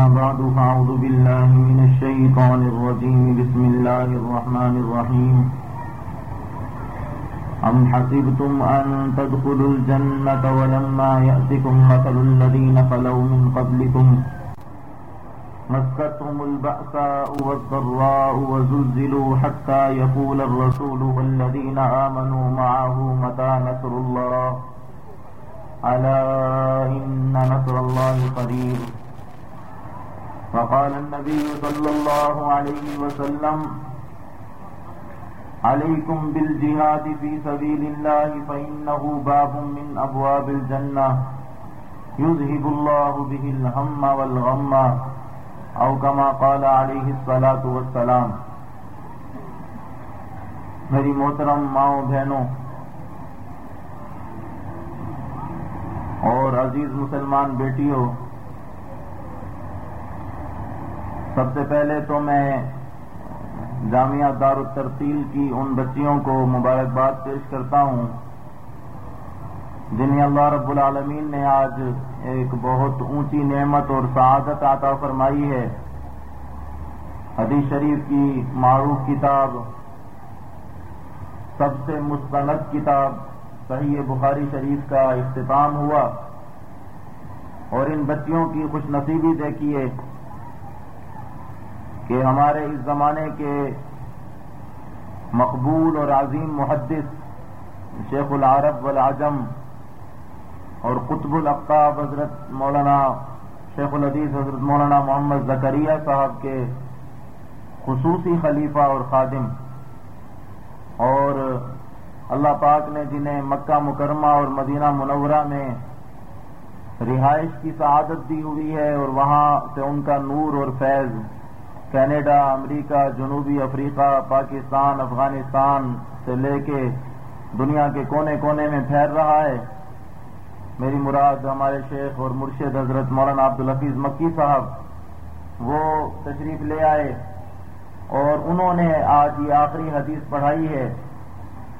أما بعد فأعوذ بالله من الشيطان الرجيم. بسم الله الرحمن الرحيم. أم حسبتم أن تدخلوا الجنة ولما يأتكم مثل الذين خلوا من قبلكم؟ مستهم البأساء والضراء وزلزلوا حتى يقول الرسول والذين آمنوا معه متى نصر الله؟ ألا إن نصر الله قريب. فقال النبي صلى الله عليه وسلم، عليكم بالجهاد في سبيل الله فإنه باب من أبواب الجنة. يذهب الله به الهم والغم، أو كما قال عليه الصلاة والسلام. میری محترم ماؤں بہنوں، اور عزیز مسلمان بیٹیوں سب سے پہلے تو میں جامعہ دار الترتیل کی ان بچیوں کو مبارکباد پیش کرتا ہوں، جنہیں اللہ رب العالمین نے آج ایک بہت اونچی نعمت اور سعادت عطا فرمائی ہے۔ حدیث شریف کی معروف کتاب، سب سے مستند کتاب صحیح بخاری شریف کا اختتام ہوا اور ان بچیوں کی خوش نصیبی دیکھیے۔ کہ ہمارے اس زمانے کے مقبول اور عظیم محدث شیخ العرب والعجم اور قطب القاب حضرت مولانا شیخ العدیز حضرت مولانا محمد زکریہ صاحب کے خصوصی خلیفہ اور خادم اور اللہ پاک نے جنہیں مکہ مکرمہ اور مدینہ منورہ میں رہائش کی سعادت دی ہوئی ہے اور وہاں سے ان کا نور اور فیض کینیڈا، امریکہ، جنوبی افریقہ، پاکستان، افغانستان سے لے کے دنیا کے کونے کونے میں پھیل رہا ہے۔ میری مراد ہمارے شیخ اور مرشد حضرت مولانا عبدالحفیظ مکی صاحب، وہ تشریف لے آئے اور انہوں نے آج یہ آخری حدیث پڑھائی ہے۔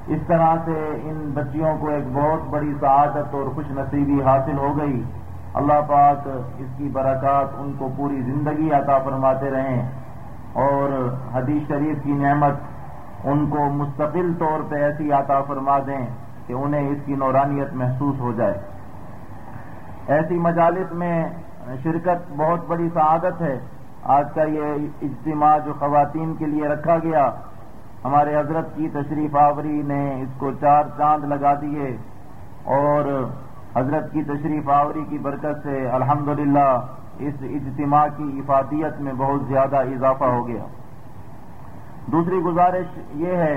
اس طرح سے ان بچیوں کو ایک بہت بڑی سعادت اور خوش نصیبی حاصل ہو گئی۔ اللہ پاک اس کی برکات ان کو پوری زندگی عطا فرماتے رہیں۔ اور حدیث شریف کی نعمت ان کو مستقل طور پہ ایسی عطا فرما دیں کہ انہیں اس کی نورانیت محسوس ہو جائے۔ ایسی مجالس میں شرکت بہت بڑی سعادت ہے۔ آج کا یہ اجتماع جو خواتین کے لیے رکھا گیا، ہمارے حضرت کی تشریف آوری نے اس کو چار چاند لگا دیے اور حضرت کی تشریف آوری کی برکت سے الحمدللہ اس اجتماع کی افادیت میں بہت زیادہ اضافہ ہو گیا۔ دوسری گزارش یہ ہے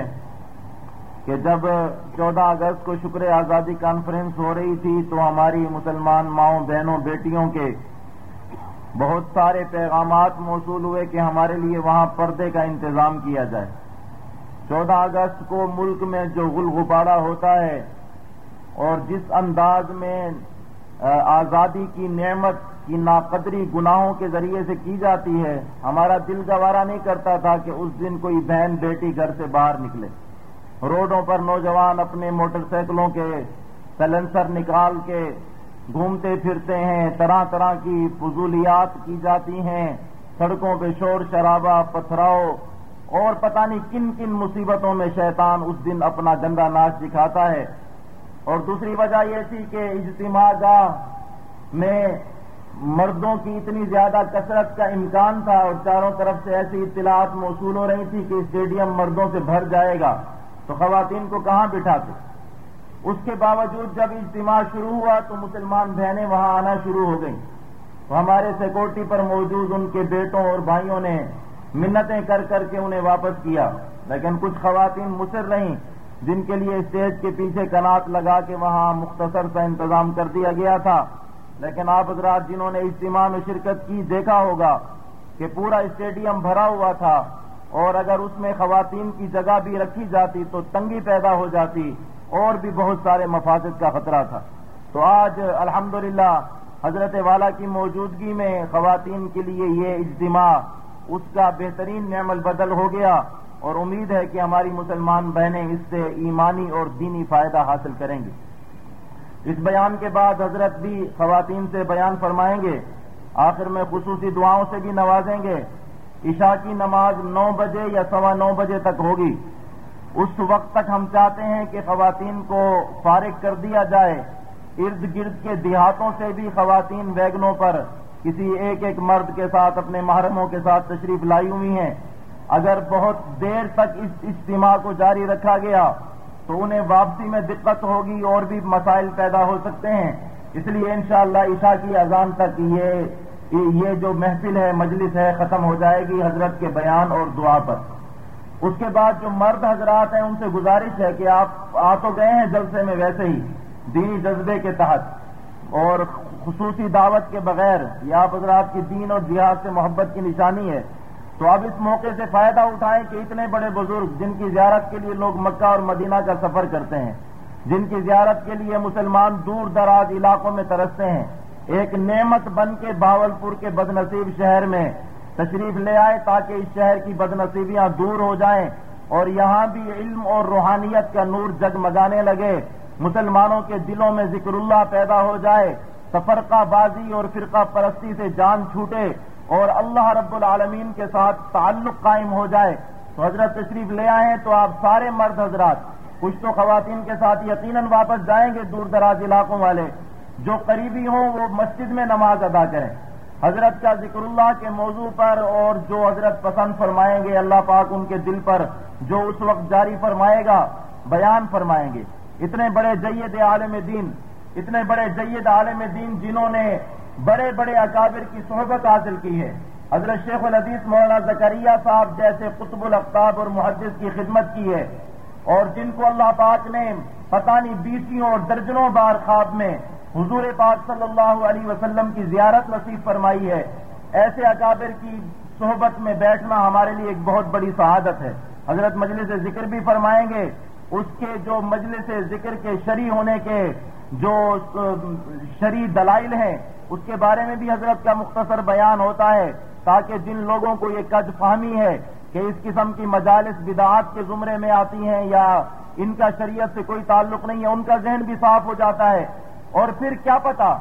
کہ جب چودہ اگست کو شکر آزادی کانفرنس ہو رہی تھی تو ہماری مسلمان ماؤں، بہنوں، بیٹیوں کے بہت سارے پیغامات موصول ہوئے کہ ہمارے لیے وہاں پردے کا انتظام کیا جائے۔ چودہ اگست کو ملک میں جو گل غبارہ ہوتا ہے اور جس انداز میں آزادی کی نعمت کی ناقدری گناہوں کے ذریعے سے کی جاتی ہے، ہمارا دل گوارا نہیں کرتا تھا کہ اس دن کوئی بہن بیٹی گھر سے باہر نکلے۔ روڈوں پر نوجوان اپنے موٹر سائیکلوں کے سیلنسر نکال کے گھومتے پھرتے ہیں، طرح طرح کی فضولیات کی جاتی ہیں۔ سڑکوں پہ شور شرابہ، پتھراؤ اور پتہ نہیں کن کن مصیبتوں میں شیطان اس دن اپنا گندا ناچ دکھاتا ہے۔ اور دوسری وجہ یہ تھی کہ اجتماع گاہ میں مردوں کی اتنی زیادہ کثرت کا امکان تھا اور چاروں طرف سے ایسی اطلاعات موصول ہو رہی تھی کہ اسٹیڈیم مردوں سے بھر جائے گا، تو خواتین کو کہاں بٹھاتے؟ اس کے باوجود جب اجتماع شروع ہوا تو مسلمان بہنیں وہاں آنا شروع ہو گئیں۔ تو ہمارے سیکورٹی پر موجود ان کے بیٹوں اور بھائیوں نے منتیں کر کر کے انہیں واپس کیا۔ لیکن کچھ خواتین مصر رہیں، جن کے لیے اسٹیج کے پیچھے کنات لگا کے وہاں مختصر سا انتظام کر دیا گیا تھا۔ لیکن آپ حضرات جنہوں نے اجتماع میں شرکت کی، دیکھا ہوگا کہ پورا اسٹیڈیم بھرا ہوا تھا اور اگر اس میں خواتین کی جگہ بھی رکھی جاتی تو تنگی پیدا ہو جاتی اور بھی بہت سارے مفاظت کا خطرہ تھا۔ تو آج الحمدللہ حضرت والا کی موجودگی میں خواتین کے لیے یہ اجتماع اس کا بہترین نعمل بدل ہو گیا اور امید ہے کہ ہماری مسلمان بہنیں اس سے ایمانی اور دینی فائدہ حاصل کریں گے اس بیان کے بعد حضرت بھی خواتین سے بیان فرمائیں گے، آخر میں خصوصی دعاؤں سے بھی نوازیں گے۔ عشاء کی نماز نو بجے یا سوا نو بجے تک ہوگی۔ اس وقت تک ہم چاہتے ہیں کہ خواتین کو فارغ کر دیا جائے۔ ارد گرد کے دیہاتوں سے بھی خواتین ویگنوں پر کسی ایک ایک مرد کے ساتھ، اپنے محرموں کے ساتھ تشریف لائی ہوئی ہیں۔ اگر بہت دیر تک اس اجتماع کو جاری رکھا گیا تو انہیں واپسی میں دقت ہوگی اور بھی مسائل پیدا ہو سکتے ہیں۔ اس لیے انشاءاللہ شاء عشاء کی اذان تک یہ یہ جو محفل ہے، مجلس ہے، ختم ہو جائے گی حضرت کے بیان اور دعا پر۔ اس کے بعد جو مرد حضرات ہیں، ان سے گزارش ہے کہ آپ آ تو گئے ہیں جلسے میں ویسے ہی، دینی جذبے کے تحت۔ اور خصوصی دعوت کے بغیر، یہ آپ حضرات کی دین اور جہاد سے محبت کی نشانی ہے۔ تو اب اس موقع سے فائدہ اٹھائیں کہ اتنے بڑے بزرگ جن کی زیارت کے لیے لوگ مکہ اور مدینہ کا سفر کرتے ہیں، جن کی زیارت کے لیے مسلمان دور دراز علاقوں میں ترستے ہیں، ایک نعمت بن کے باول پور کے بد نصیب شہر میں تشریف لے آئے تاکہ اس شہر کی بد نصیبیاں دور ہو جائیں اور یہاں بھی علم اور روحانیت کا نور جگمگانے لگے، مسلمانوں کے دلوں میں ذکر اللہ پیدا ہو جائے، تفرقہ بازی اور فرقہ پرستی سے جان چھوٹے اور اللہ رب العالمین کے ساتھ تعلق قائم ہو جائے تو حضرت تشریف لے آئے تو آپ سارے مرد حضرات، کچھ تو خواتین کے ساتھ یقیناً واپس جائیں گے دور دراز علاقوں والے، جو قریبی ہوں وہ مسجد میں نماز ادا کریں۔ حضرت کا ذکر اللہ کے موضوع پر اور جو حضرت پسند فرمائیں گے، اللہ پاک ان کے دل پر جو اس وقت جاری فرمائے گا، بیان فرمائیں گے۔ اتنے بڑے جید عالم دین، اتنے بڑے جید عالم دین جنہوں نے بڑے بڑے اکابر کی صحبت حاصل کی ہے۔ حضرت شیخ الحدیث مولانا زکریہ صاحب جیسے قطب الفتاب اور محدث کی خدمت کی ہے اور جن کو اللہ پاک نے پتانی بیسیوں اور درجنوں بار خواب میں حضور پاک صلی اللہ علیہ وسلم کی زیارت نصیب فرمائی ہے۔ ایسے اکابر کی صحبت میں بیٹھنا ہمارے لیے ایک بہت بڑی سعادت ہے۔ حضرت مجلس ذکر بھی فرمائیں گے۔ اس کے جو مجلس ذکر کے شری ہونے کے جو شری دلائل ہیں اس کے بارے میں بھی حضرت کا مختصر بیان ہوتا ہے تاکہ جن لوگوں کو یہ قد فہمی ہے کہ اس قسم کی مجالس بدعات کے زمرے میں آتی ہیں یا ان کا شریعت سے کوئی تعلق نہیں ہے، ان کا ذہن بھی صاف ہو جاتا ہے۔ اور پھر کیا پتا،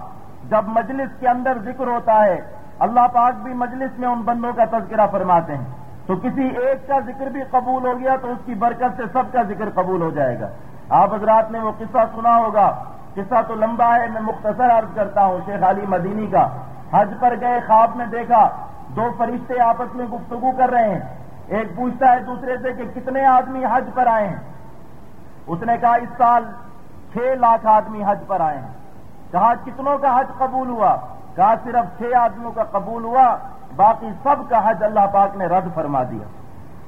جب مجلس کے اندر ذکر ہوتا ہے، اللہ پاک بھی مجلس میں ان بندوں کا تذکرہ فرماتے ہیں۔ تو کسی ایک کا ذکر بھی قبول ہو گیا تو اس کی برکت سے سب کا ذکر قبول ہو جائے گا۔ آپ حضرات نے وہ قصہ سنا ہوگا۔ قصہ تو لمبا ہے، میں مختصر عرض کرتا ہوں شیخ علی مدینی کا۔ حج پر گئے خواب میں دیکھا، دو فرشتے آپس میں گفتگو کر رہے ہیں۔ ایک پوچھتا ہے دوسرے سے کہ کتنے آدمی حج پر آئے ہیں؟ اس نے کہا، اس سال چھ لاکھ آدمی حج پر آئے ہیں۔ کہا، کتنوں کا حج قبول ہوا؟ کہا، صرف چھ آدمیوں کا قبول ہوا، باقی سب کا حج اللہ پاک نے رد فرما دیا۔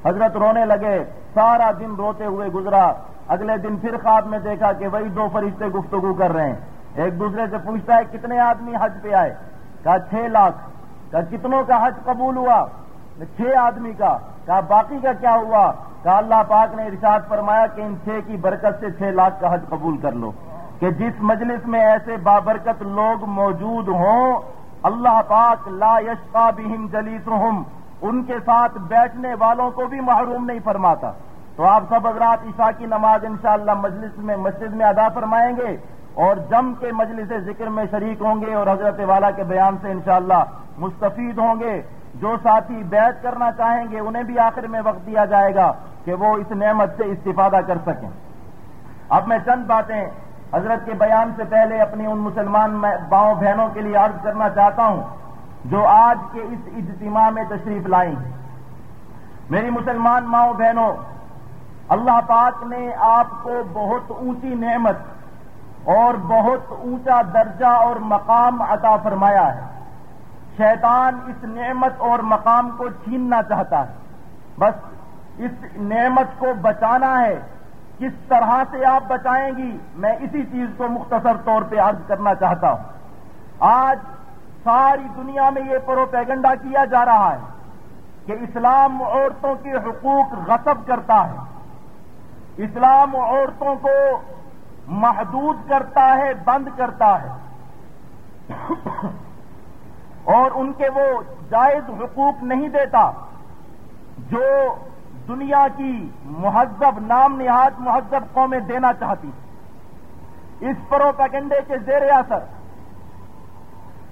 حضرت رونے لگے، سارا دن روتے ہوئے گزرا۔ اگلے دن پھر خواب میں دیکھا کہ وہی دو فرشتے گفتگو کر رہے ہیں۔ ایک دوسرے سے پوچھتا ہے، کتنے آدمی حج پہ آئے؟ کہا، چھ لاکھ۔ کہا، کتنوں کا حج قبول ہوا؟ چھ آدمی کا۔ کہا، باقی کا کیا ہوا؟ کہا، اللہ پاک نے ارشاد فرمایا کہ ان چھ کی برکت سے چھ لاکھ کا حج قبول کر لو۔ کہ جس مجلس میں ایسے بابرکت لوگ موجود ہوں، اللہ پاک لا یشقا بہم جلیسہم۔ ان کے ساتھ بیٹھنے والوں کو بھی محروم نہیں فرماتا۔ تو آپ سب حضرات عشاء کی نماز انشاءاللہ مجلس میں مسجد میں ادا فرمائیں گے اور جم کے مجلس ذکر میں شریک ہوں گے اور حضرت والا کے بیان سے انشاءاللہ مستفید ہوں گے۔ جو ساتھی بیت کرنا چاہیں گے، انہیں بھی آخر میں وقت دیا جائے گا کہ وہ اس نعمت سے استفادہ کر سکیں۔ اب میں چند باتیں حضرت کے بیان سے پہلے اپنی ان مسلمان باؤں بہنوں کے لیے عرض کرنا چاہتا ہوں۔ جو آج کے اس اجتماع میں تشریف لائیں۔ میری مسلمان ماؤں بہنوں، اللہ پاک نے آپ کو بہت اونچی نعمت اور بہت اونچا درجہ اور مقام عطا فرمایا ہے۔ شیطان اس نعمت اور مقام کو چھیننا چاہتا ہے۔ بس اس نعمت کو بچانا ہے۔ کس طرح سے آپ بچائیں گی، میں اسی چیز کو مختصر طور پہ عرض کرنا چاہتا ہوں۔ آج ساری دنیا میں یہ پروپیگنڈا کیا جا رہا ہے کہ اسلام عورتوں کے حقوق غصب کرتا ہے۔ اسلام عورتوں کو محدود کرتا ہے، بند کرتا ہے۔ اور ان کے وہ جائز حقوق نہیں دیتا جو دنیا کی مہذب نام نہاد مہذب قومیں دینا چاہتی۔ اس پروپیگنڈے کے زیر اثر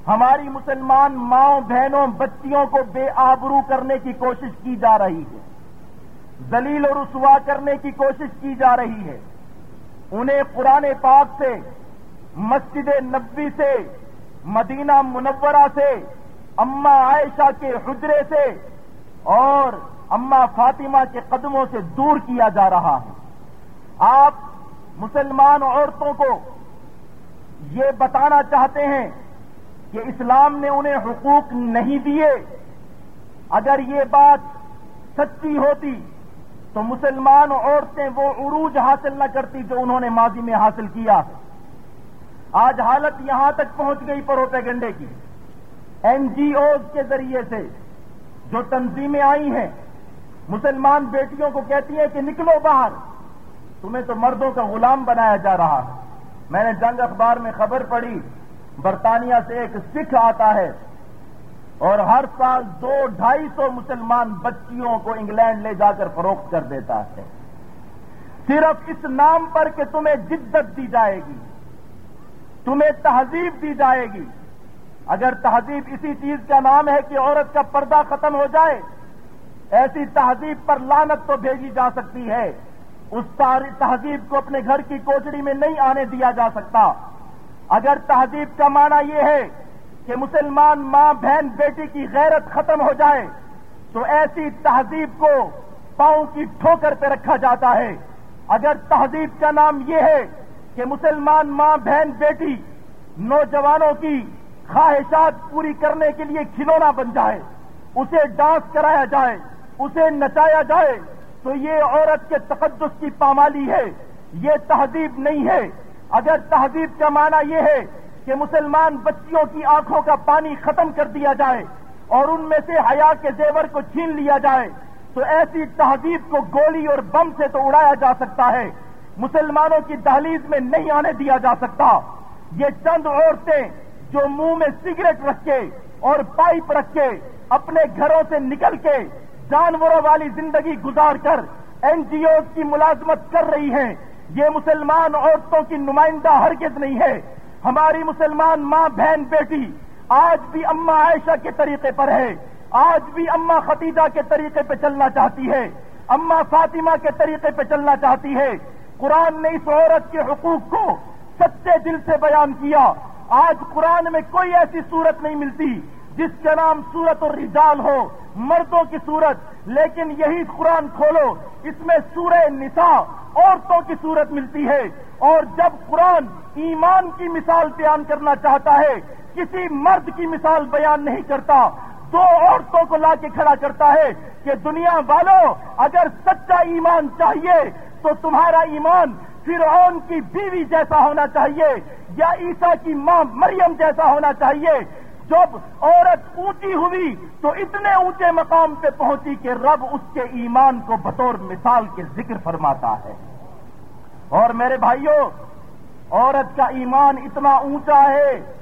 ہماری مسلمان ماؤں بہنوں بچیوں کو بے آبرو کرنے کی کوشش کی جا رہی ہے۔ ذلیل و رسوا کرنے کی کوشش کی جا رہی ہے۔ انہیں قرآن پاک سے، مسجد نبی سے، مدینہ منورہ سے، اما عائشہ کے حجرے سے اور اما فاطمہ کے قدموں سے دور کیا جا رہا ہے۔ آپ مسلمان عورتوں کو یہ بتانا چاہتے ہیں کہ اسلام نے انہیں حقوق نہیں دیے۔ اگر یہ بات سچی ہوتی تو مسلمان عورتیں وہ عروج حاصل نہ کرتی جو انہوں نے ماضی میں حاصل کیا۔ آج حالت یہاں تک پہنچ گئی پروپیگنڈے کی۔ این جی اوز کے ذریعے سے جو تنظیمیں آئی ہیں، مسلمان بیٹیوں کو کہتی ہیں کہ نکلو باہر۔ تمہیں تو مردوں کا غلام بنایا جا رہا ہے۔ میں نے جنگ اخبار میں خبر پڑھی برطانیہ سے ایک سکھ آتا ہے اور ہر سال دو ڈھائی سو مسلمان بچیوں کو انگلینڈ لے جا کر فروخت کر دیتا ہے۔ صرف اس نام پر کہ تمہیں جدت دی جائے گی، تمہیں تہذیب دی جائے گی۔ اگر تہذیب اسی چیز کا نام ہے کہ عورت کا پردہ ختم ہو جائے، ایسی تہذیب پر لانت تو بھیجی جا سکتی ہے۔ اس تہذیب کو اپنے گھر کی کوچڑی میں نہیں آنے دیا جا سکتا۔ اگر تہذیب کا معنی یہ ہے کہ مسلمان ماں بہن بیٹی کی غیرت ختم ہو جائے، تو ایسی تہذیب کو پاؤں کی ٹھوکر پہ رکھا جاتا ہے۔ اگر تہذیب کا نام یہ ہے کہ مسلمان ماں بہن بیٹی نوجوانوں کی خواہشات پوری کرنے کے لیے کھلونا بن جائے، اسے ڈانس کرایا جائے، اسے نچایا جائے، تو یہ عورت کے تقدس کی پامالی ہے۔ یہ تہذیب نہیں ہے۔ اگر تہذیب کا معنی یہ ہے کہ مسلمان بچیوں کی آنکھوں کا پانی ختم کر دیا جائے اور ان میں سے حیا کے زیور کو چھین لیا جائے، تو ایسی تہذیب کو گولی اور بم سے تو اڑایا جا سکتا ہے۔ مسلمانوں کی دہلیز میں نہیں آنے دیا جا سکتا۔ یہ چند عورتیں جو منہ میں سگریٹ رکھ کے اور پائپ رکھ کے اپنے گھروں سے نکل کے جانوروں والی زندگی گزار کر این جی اوز کی ملازمت کر رہی ہیں۔ یہ مسلمان عورتوں کی نمائندہ ہرگز نہیں ہے۔ ہماری مسلمان ماں، بہن، بیٹی آج بھی اما عائشہ کے طریقے پر ہے۔ آج بھی اما ختیجہ کے طریقے پہ چلنا چاہتی ہے۔ اما فاطمہ کے طریقے پہ چلنا چاہتی ہے۔ قرآن نے اس عورت کے حقوق کو سچے دل سے بیان کیا۔ آج قرآن میں کوئی ایسی صورت نہیں ملتی جس کا نام سورت اور رجال ہو، مردوں کی صورت لیکن یہی قرآن کھولو، اس میں سورہ نساء عورتوں کی صورت ملتی ہے۔ اور جب قرآن ایمان کی مثال بیان کرنا چاہتا ہے، کسی مرد کی مثال بیان نہیں کرتا، دو عورتوں کو لا کے کھڑا کرتا ہے کہ دنیا والوں اگر سچا ایمان چاہیے، تو تمہارا ایمان فرعون کی بیوی جیسا ہونا چاہیے، یا عیسا کی ماں مریم جیسا ہونا چاہیے۔ جب عورت اونچی ہوئی تو اتنے اونچے مقام پہ پہنچی کہ رب اس کے ایمان کو بطور مثال کے ذکر فرماتا ہے۔ اور میرے بھائیوں عورت کا ایمان اتنا اونچا ہے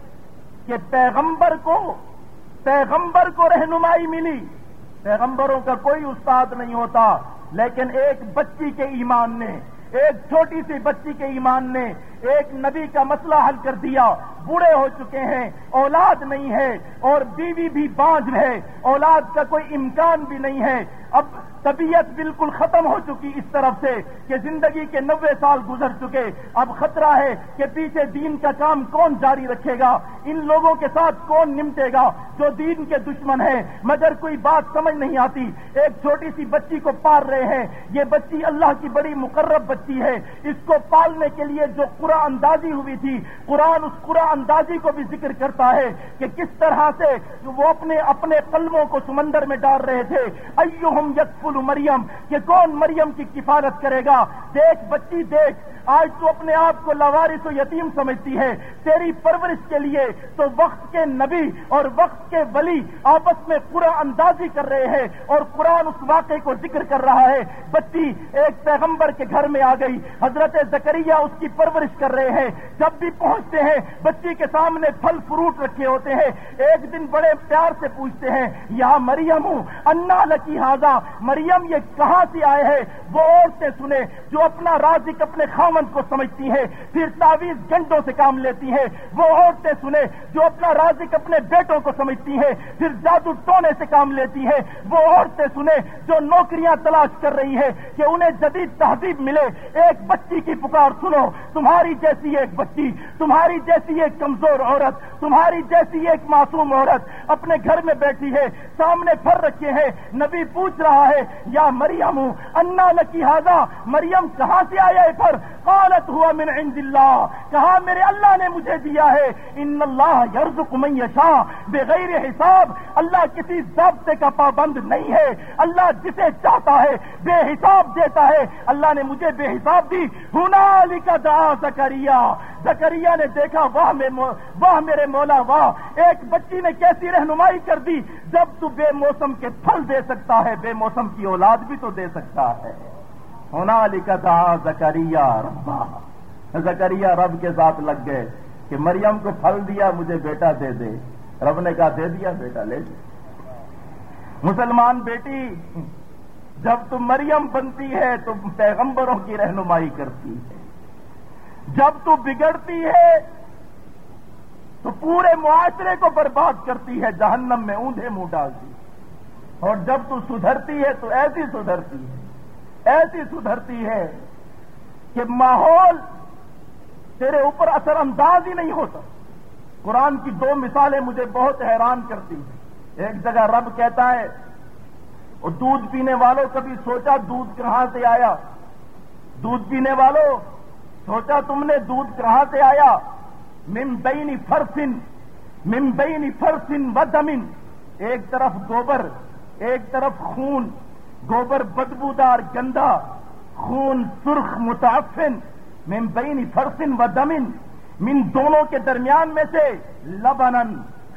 کہ پیغمبر کو پیغمبر کو رہنمائی ملی۔ پیغمبروں کا کوئی استاد نہیں ہوتا، لیکن ایک بچی کے ایمان نے ایک چھوٹی سی بچی کے ایمان نے ایک نبی کا مسئلہ حل کر دیا۔ بوڑھے ہو چکے ہیں، اولاد نہیں ہے اور بیوی بھی بانج ہے۔ اولاد کا کوئی امکان بھی نہیں ہے۔ اب طبیعت بالکل ختم ہو چکی اس طرف سے کہ زندگی کے نوے سال گزر چکے۔ اب خطرہ ہے کہ پیچھے دین کا کام کون جاری رکھے گا؟ ان لوگوں کے ساتھ کون نمٹے گا جو دین کے دشمن ہیں؟ مگر کوئی بات سمجھ نہیں آتی۔ ایک چھوٹی سی بچی کو پال رہے ہیں۔ یہ بچی اللہ کی بڑی مقرب بچی ہے۔ اس کو پالنے کے لیے جو قرآن اندازی ہوئی تھی، قرآن اس قرآن اندازی کو بھی ذکر کرتا ہے کہ کس طرح سے وہ اپنے اپنے قلموں کو سمندر میں ڈال رہے تھے۔ ایو ہم یکفل مریم کہ کون مریم کی کفالت کرے گا؟ دیکھ بچی دیکھ۔ آج تو اپنے آپ کو لوارث و یتیم سمجھتی ہے۔ تیری پرورش کے لیے تو وقت کے نبی اور وقت کے ولی آپس میں قرآن اندازی کر رہے ہیں اور قرآن اس واقعے کو ذکر کر رہا ہے۔ بچی ایک پیغمبر کے گھر میں آ گئی۔ حضرت زکریہ اس کی پرورش کر رہے ہیں۔ جب بھی پہنچتے ہیں، بچی کے سامنے پھل فروٹ رکھے ہوتے ہیں۔ ایک دن بڑے پیار سے پوچھتے ہیں، یا مریم ہوں انا لکی ہاضا مریم یہ کہاں سے آئے ہیں؟ وہ عورتیں سنے جو اپنا رازق اپنے خامن کو سمجھتی ہیں، پھر تعویذ گنڈوں سے کام لیتی ہیں۔ وہ عورتیں سنے جو اپنا رازق اپنے بیٹوں کو سمجھتی ہیں، پھر جادو ٹونے سے کام لیتی ہیں۔ وہ عورتیں سنے جو نوکریاں تلاش کر رہی ہے کہ انہیں جدید تہذیب ملے۔ ایک بچی کی پکار سنو، تمہاری جیسی ایک بچی، تمہاری جیسی ایک کمزور عورت، تمہاری جیسی ایک معصوم عورت اپنے گھر میں بیٹھی ہے، سامنے پھر رکھے ہیں۔ نبی پوچھ رہا ہے، یا مریم ہوں انا لکی ہاضا مریم کہاں سے آیا ہے پھر قالت ہوا من عند اللہ، کہا، میرے اللہ نے مجھے دیا ہے۔ ان اللہ یرزق من یشاء۔ بغیر حساب، اللہ کسی ضابطے کا پابند نہیں ہے۔ اللہ جسے چاہتا ہے، بے حساب دیتا ہے۔ اللہ نے مجھے بے حساب دی۔ ہنالی کا دعا زکریا زکریا نے دیکھا، واہ واہ میرے مولا، واہ۔ ایک بچی نے کیسی رہنمائی کر دی۔ جب تو بے موسم کے پھل دے سکتا ہے، بے موسم کی اولاد بھی تو دے سکتا ہے۔ ہونا علی کا زکریا ربا. زکریا رب کے ساتھ لگ گئے کہ مریم کو پھل دیا، مجھے بیٹا دے دے۔ رب نے کہا، دے دیا بیٹا، لے مسلمان بیٹی، جب تم مریم بنتی ہے تو پیغمبروں کی رہنمائی کرتی ہے۔ جب تو بگڑتی ہے، تو پورے معاشرے کو برباد کرتی ہے، جہنم میں اونھے منہ ڈالتی اور جب تو سدھرتی ہے، تو ایسی سدھرتی ہے۔ ایسی سدھرتی ہے کہ ماحول تیرے اوپر اثر انداز ہی نہیں ہوتا۔ قرآن کی دو مثالیں مجھے بہت حیران کرتی ہیں۔ ایک جگہ رب کہتا ہے، اور دودھ پینے والوں کبھی سوچا دودھ کہاں سے آیا؟ دودھ پینے والوں سوچا تم نے دودھ کہاں سے آیا؟ ممبئی فرسن ممبئی فرسن و دمن۔ ایک طرف گوبر، ایک طرف خون۔ گوبر بدبودار گندا، خون سرخ متعفن ممبئی فرسن و دمن، من دونوں کے درمیان میں سے لبنن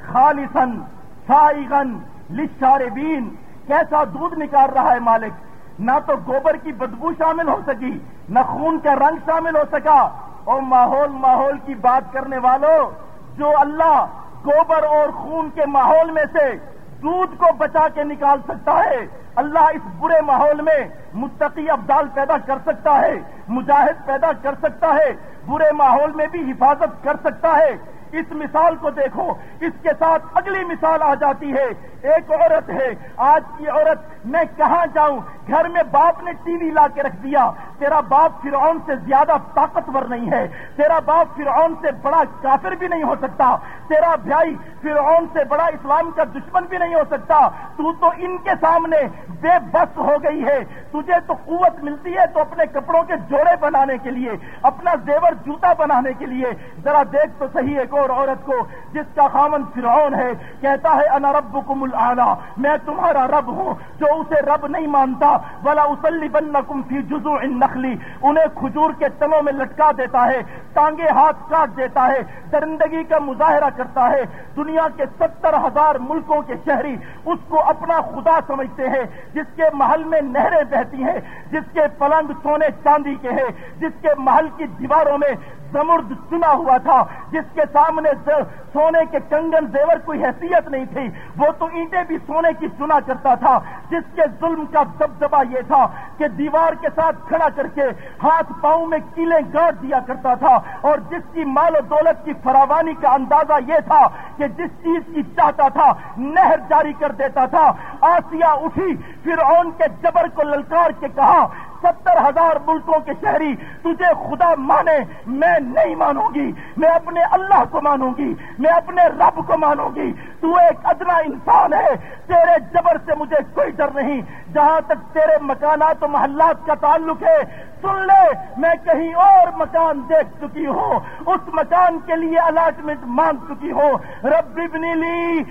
خالصن سائغن لشاربین کیسا دودھ نکال رہا ہے مالک؟ نہ تو گوبر کی بدبو شامل ہو سکی، نہ خون کا رنگ شامل ہو سکا۔ اور ماحول ماحول کی بات کرنے والوں جو اللہ گوبر اور خون کے ماحول میں سے دودھ کو بچا کے نکال سکتا ہے۔ اللہ اس برے ماحول میں متقی ابدال پیدا کر سکتا ہے، مجاہد پیدا کر سکتا ہے، برے ماحول میں بھی حفاظت کر سکتا ہے۔ اس مثال کو دیکھو، اس کے ساتھ اگلی مثال آ جاتی ہے۔ ایک عورت ہے، آج کی عورت، میں کہاں جاؤں؟ گھر میں باپ نے ٹی وی لا کے رکھ دیا۔ تیرا باپ فرعون سے زیادہ طاقتور نہیں ہے۔ تیرا باپ فرعون سے بڑا کافر بھی نہیں ہو سکتا۔ تیرا بھائی فرعون سے بڑا اسلام کا دشمن بھی نہیں ہو سکتا۔ تو تو ان کے سامنے بے بس ہو گئی ہے۔ تجھے تو قوت ملتی ہے تو اپنے کپڑوں کے جوڑے بنانے کے لیے، اپنا زیور جوتا بنانے کے لیے۔ ذرا دیکھ تو صحیح ایک اور عورت کو، جس کا خامن فرعون ہے، کہتا ہے، انا رب کم میں تمہارا رب ہوں، جو اسے رب نہیں مانتا بلا اسلی بن فی جزو ان انہیں کھجور کے تلوں میں لٹکا دیتا ہے، ٹانگے ہاتھ کاٹ دیتا ہے، درندگی کا مظاہرہ کرتا ہے، دنیا کے ستر ہزار ملکوں کے شہری اس کو اپنا خدا سمجھتے ہیں، جس کے محل میں نہریں بہتی ہیں، جس کے پلنگ سونے چاندی کے ہیں، جس کے محل کی دیواروں میں زمرد چنا ہوا تھا، جس کے سامنے سونے کے کنگن زیور کوئی حیثیت نہیں تھی۔ وہ تو اینٹیں بھی سونے کی چنا کرتا تھا، جس کے ظلم کا دبدبا یہ تھا کہ دیوار کے ساتھ کھڑا کر کے ہاتھ پاؤں میں کیلے گاڑ دیا کرتا تھا۔ اور جس کی مال و دولت کی فراوانی کا اندازہ یہ تھا کہ جس چیز کی چاہتا تھا، نہر جاری کر دیتا تھا۔ آسیا اٹھی پھر کے جبر کو للکار کے کہا ستر ہزار ملکوں کے شہری تجھے خدا مانے، میں نہیں مانوں گی۔ میں اپنے اللہ کو مانوں گی۔ میں اپنے رب کو مانوں گی۔ تو ایک ادنا انسان ہے، تیرے جبر سے مجھے کوئی ڈر نہیں۔ جہاں تک تیرے مکانات و محلات کا تعلق ہے سن لے، میں کہیں اور مکان دیکھ چکی ہوں۔ اس مکان کے لیے الاٹمنٹ مانگ چکی ہوں۔ رب ابنی لی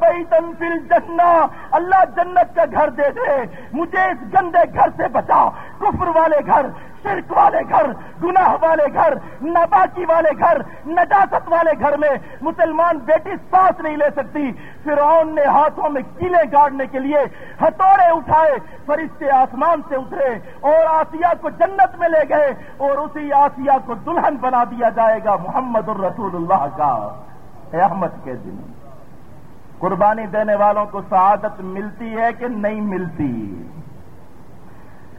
بیتن فی الجنہ۔ اللہ جنت کا گھر دے دے۔ مجھے اس گندے گھر سے بچا۔ کفر والے گھر۔ شرک والے گھر، گناہ والے گھر نباکی والے گھر، نجاست والے گھر میں مسلمان بیٹی سانس نہیں لے سکتی۔ فرعون نے ہاتھوں میں کیلے گاڑنے کے لیے ہتھوڑے اٹھائے، فرشتے آسمان سے اترے اور آسیہ کو جنت میں لے گئے اور اسی آسیہ کو دلہن بنا دیا جائے گا محمد الرسول اللہ کا احمد کے دن، قربانی دینے والوں کو سعادت ملتی ہے کہ نہیں ملتی؟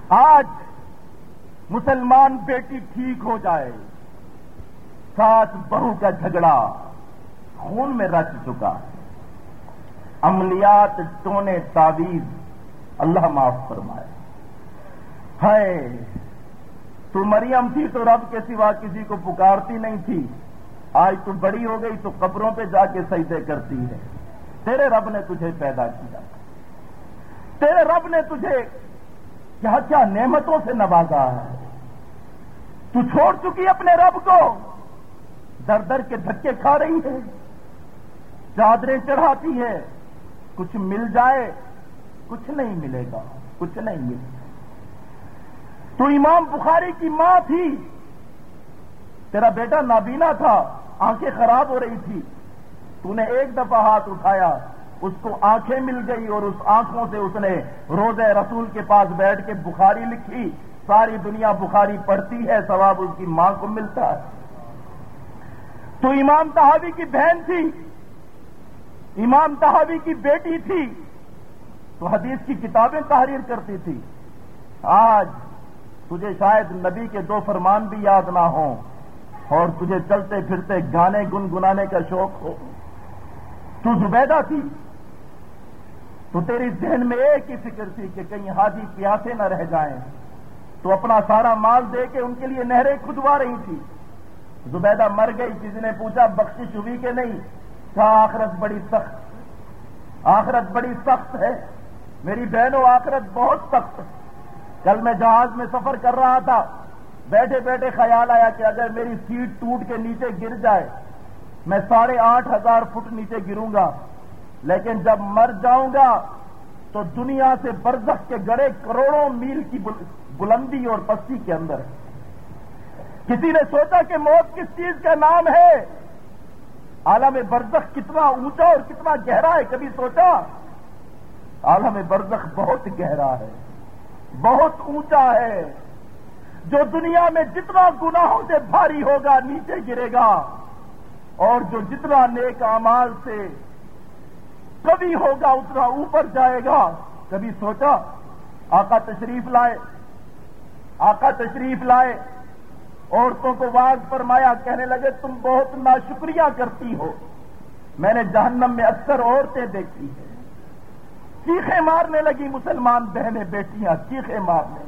آج مسلمان بیٹی ٹھیک ہو جائے ساس بہو کا جھگڑا خون میں رچ چکا ہے۔ عملیات ٹونے تعویذ اللہ معاف فرمائے۔ ہے تو مریم تھی تو رب کے سوا کسی کو پکارتی نہیں تھی۔ آج تو بڑی ہو گئی تو قبروں پہ جا کے سجدے کرتی ہے۔ تیرے رب نے تجھے پیدا کیا۔ تیرے رب نے تجھے کیا کیا نعمتوں سے نوازا ہے؟ تو چھوڑ چکی اپنے رب کو۔ در در کے دھکے کھا رہی ہے۔ چادریں چڑھاتی ہے۔ کچھ مل جائے، کچھ نہیں ملے گا، کچھ نہیں ملے گا۔ تو امام بخاری کی ماں تھی۔ تیرا بیٹا نابینا تھا، آنکھیں خراب ہو رہی تھی۔ تو نے ایک دفعہ ہاتھ اٹھایا۔ اس کو آنکھیں مل گئی اور اس آنکھوں سے اس نے روز رسول کے پاس بیٹھ کے بخاری لکھی۔ ساری دنیا بخاری پڑھتی ہے، ثواب اس کی ماں کو ملتا ہے۔ تو امام تحابی کی بہن تھی، امام تحابی کی بیٹی تھی، تو حدیث کی کتابیں تحریر کرتی تھی۔ آج تجھے شاید نبی کے دو فرمان بھی یاد نہ ہوں اور تجھے چلتے پھرتے گانے گنگنانے کا شوق ہو۔ تو زبیدہ تھی تو تیری ذہن میں ایک ہی فکر تھی کہ کہیں حاجی پیاسے نہ رہ جائیں۔ تو اپنا سارا مال دے کے ان کے لیے نہریں کھدوا رہی تھی۔ زبیدہ مر گئی، کسی نے پوچھا، بخشش ہوئی کہ نہیں؟ کہا، آخرت بڑی سخت۔ آخرت بڑی سخت ہے۔ میری بہنوں، آخرت بہت سخت ہے۔ کل میں جہاز میں سفر کر رہا تھا۔ بیٹھے بیٹھے خیال آیا کہ اگر میری سیٹ ٹوٹ کے نیچے گر جائے، میں ساڑھے آٹھ ہزار فٹ نیچے گروں گا۔ لیکن جب مر جاؤں گا تو دنیا سے برزخ کے گڑے کروڑوں میل کی بلندی اور پستی کے اندر ہے۔ کسی نے سوچا کہ موت کس چیز کا نام ہے؟ عالم برزخ کتنا اونچا اور کتنا گہرا ہے؟ کبھی سوچا؟ عالم برزخ بہت گہرا ہے، بہت اونچا ہے۔ جو دنیا میں جتنا گناہوں سے بھاری ہوگا، نیچے گرے گا۔ اور جو جتنا نیک امال سے کبھی ہوگا اتنا اوپر جائے گا۔ کبھی سوچا، آقا تشریف لائے۔ آقا تشریف لائے۔ عورتوں کو واض فرمایا، کہنے لگے، تم بہت ناشکریہ کرتی ہو۔ میں نے جہنم میں اکثر عورتیں دیکھی ہیں۔ چیخیں مارنے لگی مسلمان بہنیں، بیٹیاں، چیخیں مارنے۔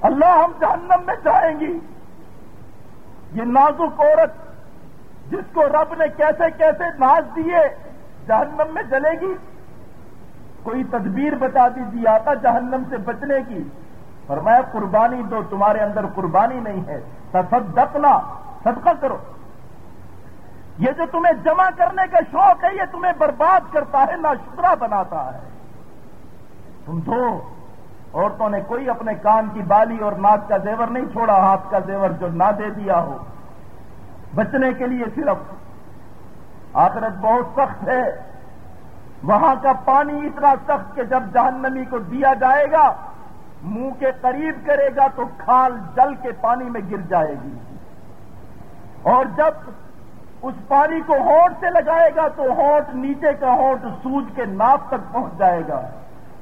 اللہ ہم جہنم میں جائیں گی۔ یہ نازک عورت جس کو رب نے کیسے کیسے ناز دیے جہنم میں جلے گی۔ کوئی تدبیر بتا دیجیے آتا جہنم سے بچنے کی۔ فرمایا، قربانی دو، تمہارے اندر قربانی نہیں ہے۔ تصدقنا، صدقہ کرو۔ یہ جو تمہیں جمع کرنے کا شوق ہے، یہ تمہیں برباد کرتا ہے نہ بناتا ہے۔ تم دو عورتوں نے کوئی اپنے کان کی بالی اور ناک کا زیور نہیں چھوڑا، ہاتھ کا زیور جو نہ دے دیا ہو۔ بچنے کے لیے صرف آخرت بہت سخت ہے۔ وہاں کا پانی اتنا سخت کہ جب جہنمی کو دیا جائے گا، منہ کے قریب کرے گا تو کھال جل کے پانی میں گر جائے گی۔ اور جب اس پانی کو ہونٹ سے لگائے گا تو ہونٹ نیچے کا ہونٹ سوج کے ناپ تک پہنچ جائے گا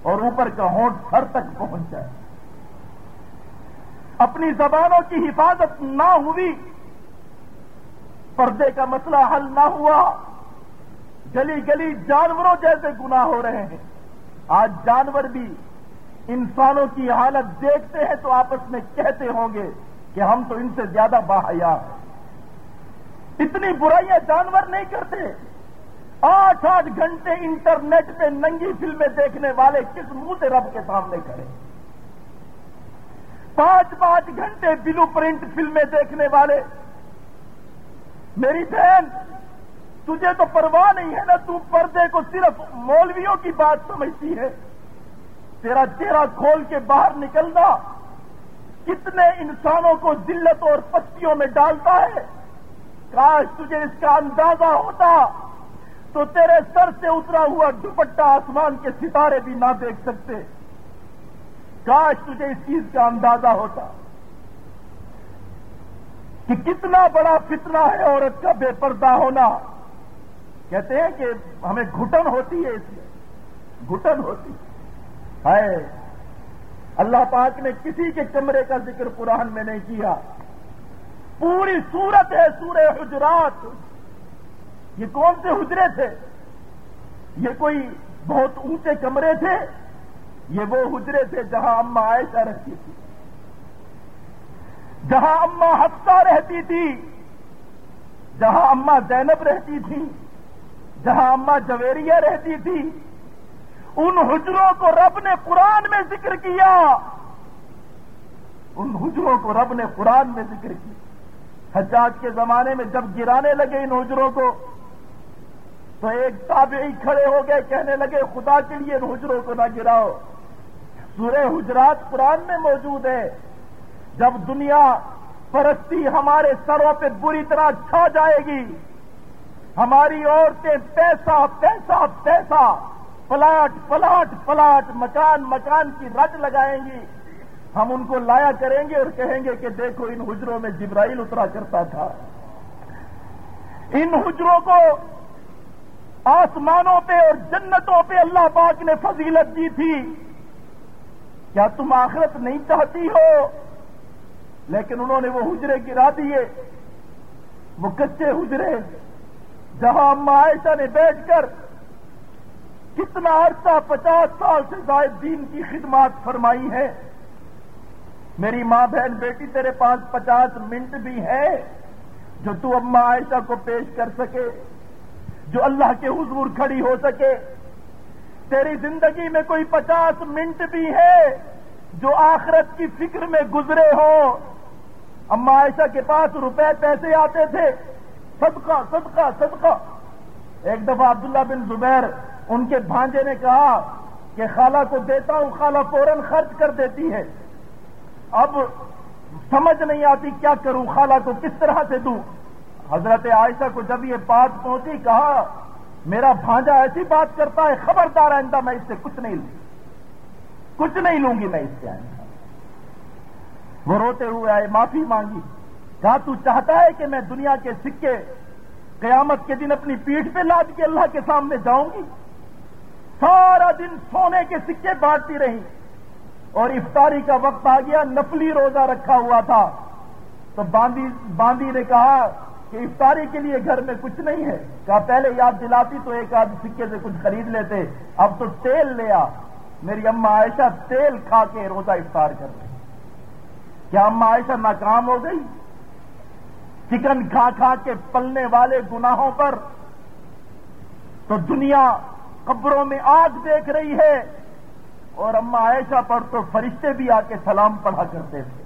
اور اوپر کا ہونٹ سر تک پہنچ جائے گا۔ اپنی زبانوں کی حفاظت نہ ہوئی پردے کا مسئلہ حل نہ ہوا۔ گلی گلی جانوروں جیسے گناہ ہو رہے ہیں۔ آج جانور بھی انسانوں کی حالت دیکھتے ہیں تو آپس میں کہتے ہوں گے کہ ہم تو ان سے زیادہ باحیا ہیں۔ اتنی برائیاں جانور نہیں کرتے۔ آٹھ آٹھ گھنٹے انٹرنیٹ پہ ننگی فلمیں دیکھنے والے کس منہ سے رب کے سامنے کھڑے۔ پانچ پانچ گھنٹے بلو پرنٹ فلمیں دیکھنے والے میری بہن، تجھے تو پرواہ نہیں ہے نا تو پردے کو صرف مولویوں کی بات سمجھتی ہے۔ تیرا چہرہ کھول کے باہر نکلنا کتنے انسانوں کو ذلت اور پتیوں میں ڈالتا ہے۔ کاش تجھے اس کا اندازہ ہوتا تو تیرے سر سے اترا ہوا دوپٹہ آسمان کے ستارے بھی نہ دیکھ سکتے۔ کاش تجھے اس چیز کا اندازہ ہوتا۔ کہ کتنا بڑا فتنہ ہے عورت کا بے پردہ ہونا۔ کہتے ہیں کہ ہمیں گھٹن ہوتی ہے اس میں۔ گھٹن ہوتی ہے۔ اللہ پاک نے کسی کے کمرے کا ذکر قرآن میں نہیں کیا۔ پوری صورت ہے سورہ حجرات۔ یہ کون سے حجرے تھے؟ یہ کوئی بہت اونچے کمرے تھے؟ یہ وہ حجرے تھے جہاں اما عائشہ رہتی تھی۔ جہاں اما حفصہ رہتی تھی، جہاں اما زینب رہتی تھی، جہاں اما جویریہ رہتی تھی، ان حجروں کو رب نے قرآن میں ذکر کیا۔ ان حجروں کو رب نے قرآن میں ذکر کیا۔ حجاج کے زمانے میں جب گرانے لگے ان حجروں کو، تو ایک تابعی کھڑے ہو گئے، کہنے لگے، خدا کے لیے ان حجروں کو نہ گراؤ۔ سورہ حجرات قرآن میں موجود ہے۔ جب دنیا پرستی ہمارے سروں پہ بری طرح چھا جائے گی، ہماری عورتیں پیسہ پیسہ پیسہ، پلاٹ پلاٹ پلاٹ، مکان مکان کی رج لگائیں گی۔ ہم ان کو لایا کریں گے اور کہیں گے کہ دیکھو ان حجروں میں جبرائیل اترا کرتا تھا۔ ان حجروں کو آسمانوں پہ اور جنتوں پہ اللہ پاک نے فضیلت دی تھی۔ کیا تم آخرت نہیں چاہتی ہو؟ لیکن انہوں نے وہ حجرے گرا دیے، وہ کچے حجرے، جہاں اما عائشہ نے بیٹھ کر کتنا عرصہ پچاس سال سے زائد دین کی خدمات فرمائی ہے میری ماں بہن بیٹی تیرے پاس پچاس منٹ بھی ہے جو تو اما عائشہ کو پیش کر سکے، جو اللہ کے حضور کھڑی ہو سکے۔ تیری زندگی میں کوئی پچاس منٹ بھی ہے جو آخرت کی فکر میں گزرے ہو اما عائشہ کے پاس روپے پیسے آتے تھے۔ صدقہ صدقہ صدقہ۔ ایک دفعہ عبداللہ بن زبیر ان کے بھانجے نے کہا کہ خالہ کو دیتا ہوں، خالہ فوراً خرچ کر دیتی ہے۔ اب سمجھ نہیں آتی کیا کروں، خالہ کو کس طرح سے دوں؟ حضرت عائشہ کو جب یہ بات پہنچی، کہا، میرا بھانجا ایسی بات کرتا ہے، خبردار آئندہ میں اس سے کچھ نہیں لوں۔ کچھ نہیں لوں گی میں اس سے آئندہ۔ وہ روتے ہوئے آئے، معافی مانگی۔ کہا، تو چاہتا ہے کہ میں دنیا کے سکے قیامت کے دن اپنی پیٹھ پہ لاد کے اللہ کے سامنے جاؤں گی؟ سارا دن سونے کے سکے بانٹتی رہی۔ اور افطاری کا وقت آ گیا، نفلی روزہ رکھا ہوا تھا۔ تو باندی باندی نے کہا کہ افطاری کے لیے گھر میں کچھ نہیں ہے۔ کہا، پہلے یاد دلاتی تو ایک آدھ سکے سے کچھ خرید لیتے، اب تو تیل لیا میری اما عائشہ تیل کھا کے روزہ افطار کر رہی کیا اما عائشہ ناکام ہو گئی؟ چکن کھا کھا کے پلنے والے گناہوں پر تو دنیا قبروں میں آگ دیکھ رہی ہے اور اما عائشہ پر تو فرشتے بھی آ کے سلام پڑھا کرتے تھے۔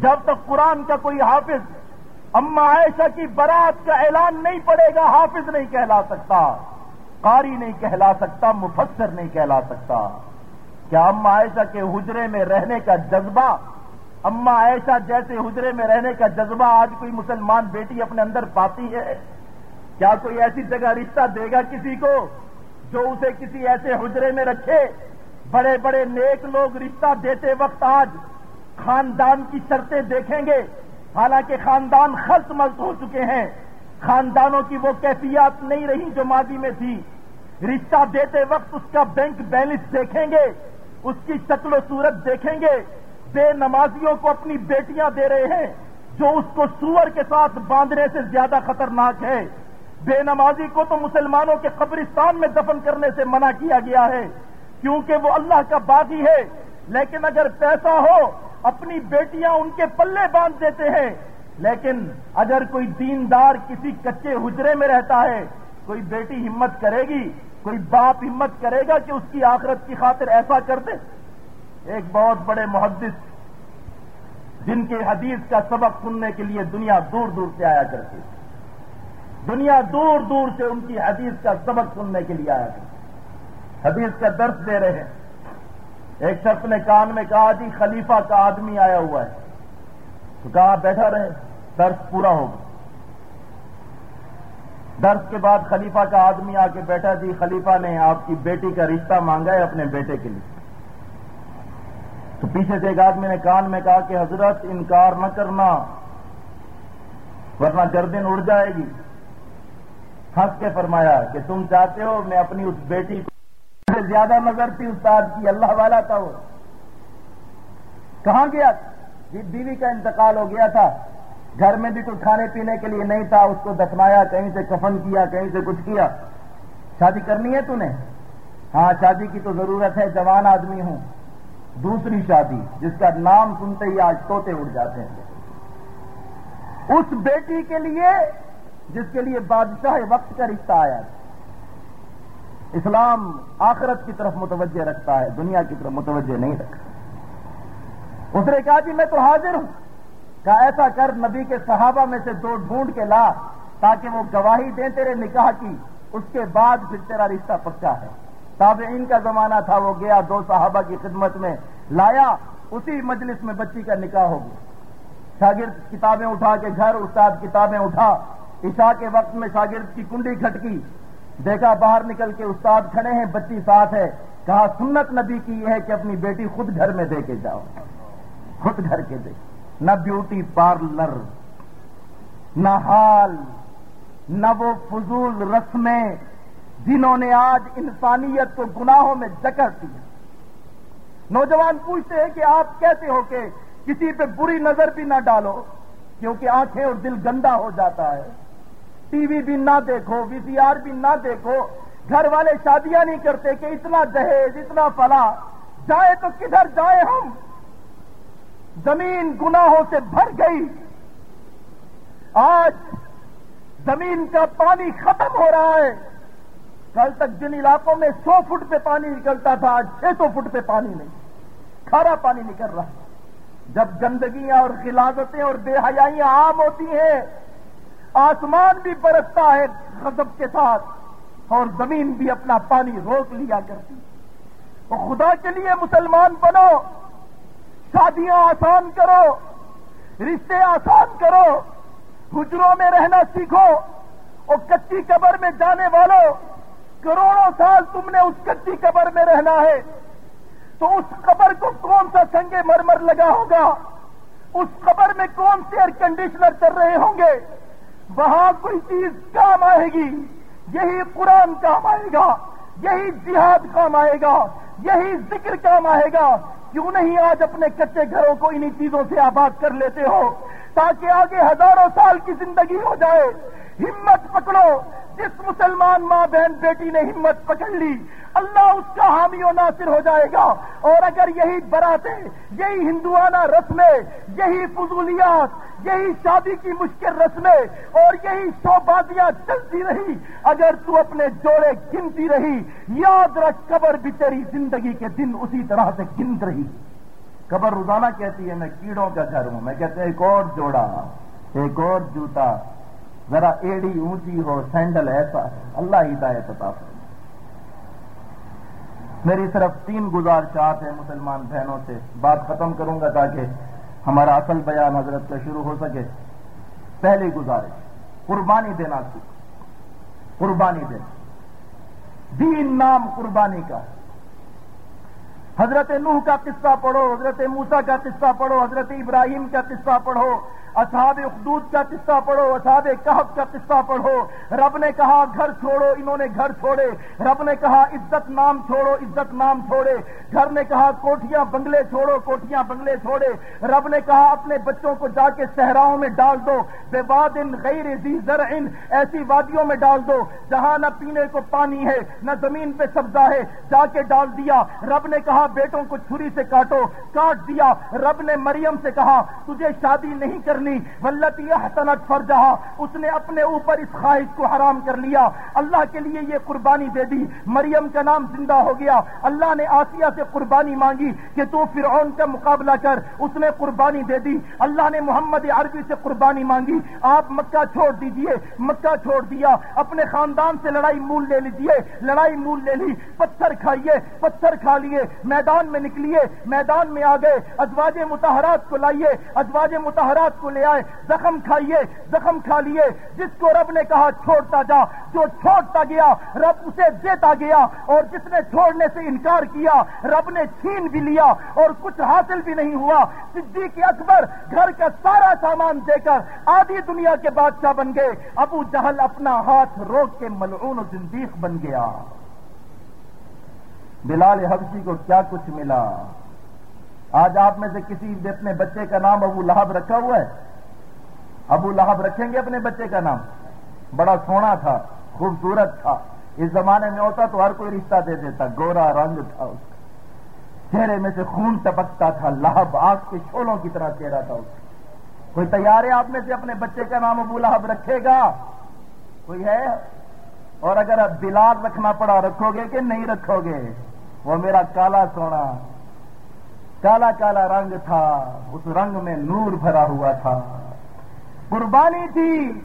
جب تک قرآن کا کوئی حافظ اما عائشہ کی برات کا اعلان نہیں پڑے گا، حافظ نہیں کہلا سکتا، قاری نہیں کہلا سکتا، مفسر نہیں کہلا سکتا۔ کیا اما عائشہ کے حجرے میں رہنے کا جذبہ؟ اما عائشہ جیسے حجرے میں رہنے کا جذبہ آج کوئی مسلمان بیٹی اپنے اندر پاتی ہے؟ کیا کوئی ایسی جگہ رشتہ دے گا کسی کو جو اسے کسی ایسے حجرے میں رکھے؟ بڑے بڑے نیک لوگ رشتہ دیتے وقت آج خاندان کی شرطیں دیکھیں گے۔ حالانکہ خاندان خلط ملت ہو چکے ہیں۔ خاندانوں کی وہ کیفیات نہیں رہی جو ماضی میں تھی۔ رشتہ دیتے وقت اس کا بینک بیلنس دیکھیں گے۔ اس کی شکل و صورت دیکھیں گے۔ بے نمازیوں کو اپنی بیٹیاں دے رہے ہیں، جو اس کو سور کے ساتھ باندھنے سے زیادہ خطرناک ہے۔ بے نمازی کو تو مسلمانوں کے قبرستان میں دفن کرنے سے منع کیا گیا ہے، کیونکہ وہ اللہ کا باغی ہے۔ لیکن اگر پیسہ ہو، اپنی بیٹیاں ان کے پلے باندھ دیتے ہیں۔ لیکن اگر کوئی دیندار کسی کچے حجرے میں رہتا ہے، کوئی بیٹی ہمت کرے گی کوئی باپ ہمت کرے گا کہ اس کی آخرت کی خاطر ایسا کر دے؟ ایک بہت بڑے محدث جن کے حدیث کا سبق سننے کے لیے دنیا دور دور سے آیا کرتی دنیا دور دور سے ان کی حدیث کا سبق سننے کے لیے آیا کرتی حدیث کا درس دے رہے ہیں۔ ایک شخص نے کان میں کہا جی خلیفہ کا آدمی آیا ہوا ہے۔ تو کہا، بیٹھا رہے، درس پورا ہوگا۔ درس کے بعد خلیفہ کا آدمی آ کے بیٹھا جی خلیفہ نے آپ کی بیٹی کا رشتہ مانگا ہے اپنے بیٹے کے لیے۔ تو پیچھے سے ایک آدمی نے کان میں کہا کہ حضرت، انکار نہ کرنا، ورنہ گردن اڑ جائے گی۔ ہنس کے فرمایا کہ تم چاہتے ہو میں اپنی اس بیٹی کو زیادہ نظر تھی، استاد کی اللہ والا تھا وہ۔ کہاں گیا؟ جی بیوی کا انتقال ہو گیا تھا۔ گھر میں بھی کچھ کھانے پینے کے لیے نہیں تھا، اس کو دفنایا، کہیں سے کفن کیا، کہیں سے کچھ کیا۔ شادی کرنی ہے تو نے ہاں شادی کی تو ضرورت ہے، جوان آدمی ہوں۔ دوسری شادی، جس کا نام سنتے ہی آج توتے اڑ جاتے ہیں۔ اس بیٹی کے لیے، جس کے لیے بادشاہ وقت کا رشتہ آیا اسلام آخرت کی طرف متوجہ رکھتا ہے، دنیا کی طرف متوجہ نہیں رکھتا۔ اس نے کہا جی میں تو حاضر ہوں۔ کہا ایسا کر نبی کے صحابہ میں سے دو ڈھونڈ کے لا، تاکہ وہ گواہی دیں تیرے نکاح کی، اس کے بعد پھر تیرا رشتہ پکا ہے۔ تابعین کا زمانہ تھا، وہ گیا دو صحابہ کی خدمت میں لایا، اسی مجلس میں بچی کا نکاح ہو گیا۔ شاگرد کتابیں اٹھا کے گھر، استاد کتابیں اٹھا۔ عشاء کے وقت میں شاگرد کی کنڈی کھٹکی۔ دیکھا باہر نکل کے استاد کھڑے ہیں، بچی ساتھ ہے۔ کہا، سنت نبی کی یہ ہے کہ اپنی بیٹی خود گھر میں دے کے جاؤ۔ خود گھر کے دے۔ نہ بیوٹی پارلر، نہ ہال نہ وہ فضول رسمیں جنہوں نے آج انسانیت کو گناہوں میں جکڑ دیا نوجوان پوچھتے ہیں کہ آپ کیسے ہو کہ کسی پہ بری نظر بھی نہ ڈالو، کیونکہ آنکھیں اور دل گندا ہو جاتا ہے۔ ٹی وی بھی نہ دیکھو، وی سی آر بھی نہ دیکھو، گھر والے شادیاں نہیں کرتے کہ اتنا دہیج اتنا فلا جائے تو کدھر جائے ہم؟ زمین گناہوں سے بھر گئی۔ آج زمین کا پانی ختم ہو رہا ہے۔ کل تک جن علاقوں میں سو فٹ پہ پانی نکلتا تھا، آج چھ سو فٹ پہ پانی نہیں، کھارا پانی نکل رہا ہے۔ جب گندگیاں اور خلافتیں اور بے حیائیاں عام ہوتی ہیں، آسمان بھی برستا ہے غضب کے ساتھ، اور زمین بھی اپنا پانی روک لیا کرتی۔ تو خدا کے لیے مسلمان بنو۔ شادیاں آسان کرو، رشتے آسان کرو حجروں میں رہنا سیکھو، اور کچی قبر میں جانے والوں کروڑوں سال تم نے اس کچی قبر میں رہنا ہے۔ تو اس قبر کو کون سا سنگے مرمر لگا ہوگا؟ اس قبر میں کون سے ایئر کنڈیشنر چل رہے ہوں گے؟ وہاں کوئی چیز کام آئے گی، یہی قرآن کام آئے گا۔ یہی جہاد کام آئے گا، یہی ذکر کام آئے گا۔ کیوں نہیں آج اپنے کچے گھروں کو انہی چیزوں سے آباد کر لیتے ہو؟ تاکہ آگے ہزاروں سال کی زندگی ہو جائے۔ ہمت پکڑو۔ جس مسلمان ماں بہن بیٹی نے ہمت پکڑ لی، اللہ اس کا حامی و ناصر ہو جائے گا۔ اور اگر یہی براتیں یہی ہندوانہ رسمیں، یہی فضولیات، یہی شادی کی مشکل رسمیں اور یہی شوبازیاں چلتی رہی اگر تو اپنے جوڑے گنتی رہی، یاد رکھ قبر بھی تیری زندگی کے دن اسی طرح سے گنت رہی۔ قبر روزانہ کہتی ہے، میں کیڑوں کا گھر ہوں، میں کہتے ایک اور جوڑا، ایک اور جوتا ذرا ایڑی اونچی ہو، سینڈل ایسا۔ اللہ ہدایت عطا فرمائے۔ میری صرف تین گزارشات ہیں مسلمان بہنوں سے۔ بات ختم کروں گا تاکہ ہمارا اصل بیان حضرت کا شروع ہو سکے۔ پہلی گزارش، قربانی دینا سیکھ قربانی دینا۔ دین نام قربانی کا۔ حضرت نوح کا قصہ پڑھو، حضرت موسا کا قصہ پڑھو، حضرت ابراہیم کا قصہ پڑھو۔ اصحاب اخدود کا قصہ پڑھو، اصحاب کہب کا قصہ پڑھو۔ رب نے کہا، گھر چھوڑو، انہوں نے گھر چھوڑے۔ رب نے کہا، عزت نام چھوڑو، عزت نام چھوڑے۔ گھر نے کہا کوٹیاں بنگلے چھوڑو کوٹیاں بنگلے چھوڑے۔ رب نے کہا، اپنے بچوں کو جا کے صحراؤں میں ڈال دو۔ بے باد ان غیر زر ایسی وادیوں میں ڈال دو۔ جہاں نہ پینے کو پانی ہے، نہ زمین پہ سبزہ ہے، جا کے ڈال دیا۔ رب نے کہا، بیٹوں کو چھری سے کاٹو، کاٹ دیا۔ رب نے مریم سے کہا، تجھے شادی نہیں کرنی۔ ولتی حسنت فرجہ اس نے اپنے اوپر اس خواہش کو حرام کر لیا۔ اللہ کے لیے یہ قربانی دے دی۔ مریم کا نام زندہ ہو گیا۔ اللہ نے آسیہ سے قربانی مانگی کہ تو فرعون کا مقابلہ کر۔ اس نے قربانی دے دی۔ اللہ نے محمد عربی سے قربانی مانگی۔ آپ مکہ چھوڑ دیجیے۔ مکہ چھوڑ دیا۔ اپنے خاندان سے لڑائی مول لے لیجیے لڑائی مول لے لی۔ پتھر کھائیے۔ پتھر کھا لیے۔ میدان میں نکلیے۔ میدان میں آ گئے ازواج متحرات کو لائیے۔ ازواج متحرات کو لے آئے، زخم کھائیے، زخم کھا لیے۔ جس کو رب نے کہا چھوڑتا جا، جو چھوڑتا گیا، رب اسے دیتا گیا اور جس نے چھوڑنے سے انکار کیا، رب نے چھین بھی لیا اور کچھ حاصل بھی نہیں ہوا۔ صدیق اکبر گھر کا سارا سامان دے کر آدھی دنیا کے بادشاہ بن گئے۔ ابو جہل اپنا ہاتھ روک کے ملعون و زندیق بن گیا۔ بلال حبشی کو کیا کچھ ملا؟ آج آپ میں سے کسی نے اپنے بچے کا نام ابو لہب رکھا ہوا ہے؟ ابو لہب رکھیں گے اپنے بچے کا نام؟ بڑا سونا تھا، خوبصورت تھا۔ اس زمانے میں ہوتا تو ہر کوئی رشتہ دے دیتا، گورا رنگ تھا اس کا۔ چہرے میں سے خون ٹپکتا تھا، لہب آگ کے شولوں کی طرح چہرہ تھا اس کا۔ کوئی تیار ہے آپ میں سے اپنے بچے کا نام ابو لہب رکھے گا؟ کوئی ہے؟ اور اگر بلال رکھنا پڑا، رکھو گے کہ نہیں رکھو گے؟ وہ میرا کالا سونا۔ کالا کالا رنگ تھا، اس رنگ میں نور بھرا ہوا تھا۔ قربانی تھی۔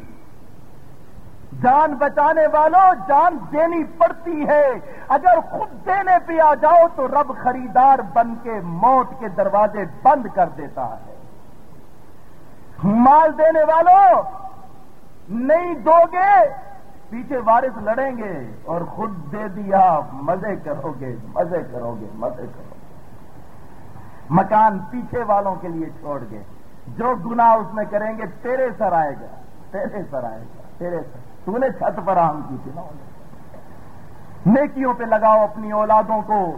جان بچانے والوں جان دینی پڑتی ہے۔ اگر خود دینے پہ آ جاؤ تو رب خریدار بن کے موت کے دروازے بند کر دیتا ہے۔ مال دینے والوں نہیں دو گے پیچھے وارث لڑیں گے اور خود دے دیا۔ مزے کرو گے، مزے کرو گے، مزے کرو گے۔ مکان پیچھے والوں کے لیے چھوڑ گے جو گنا اس میں کریں گے، تیرے سر آئے گا۔ تیرے سر آئے گا۔ تیرے سر۔ تو نے چھت فراہم کی تھی نا۔ نیکیوں پہ لگاؤ اپنی اولادوں کو۔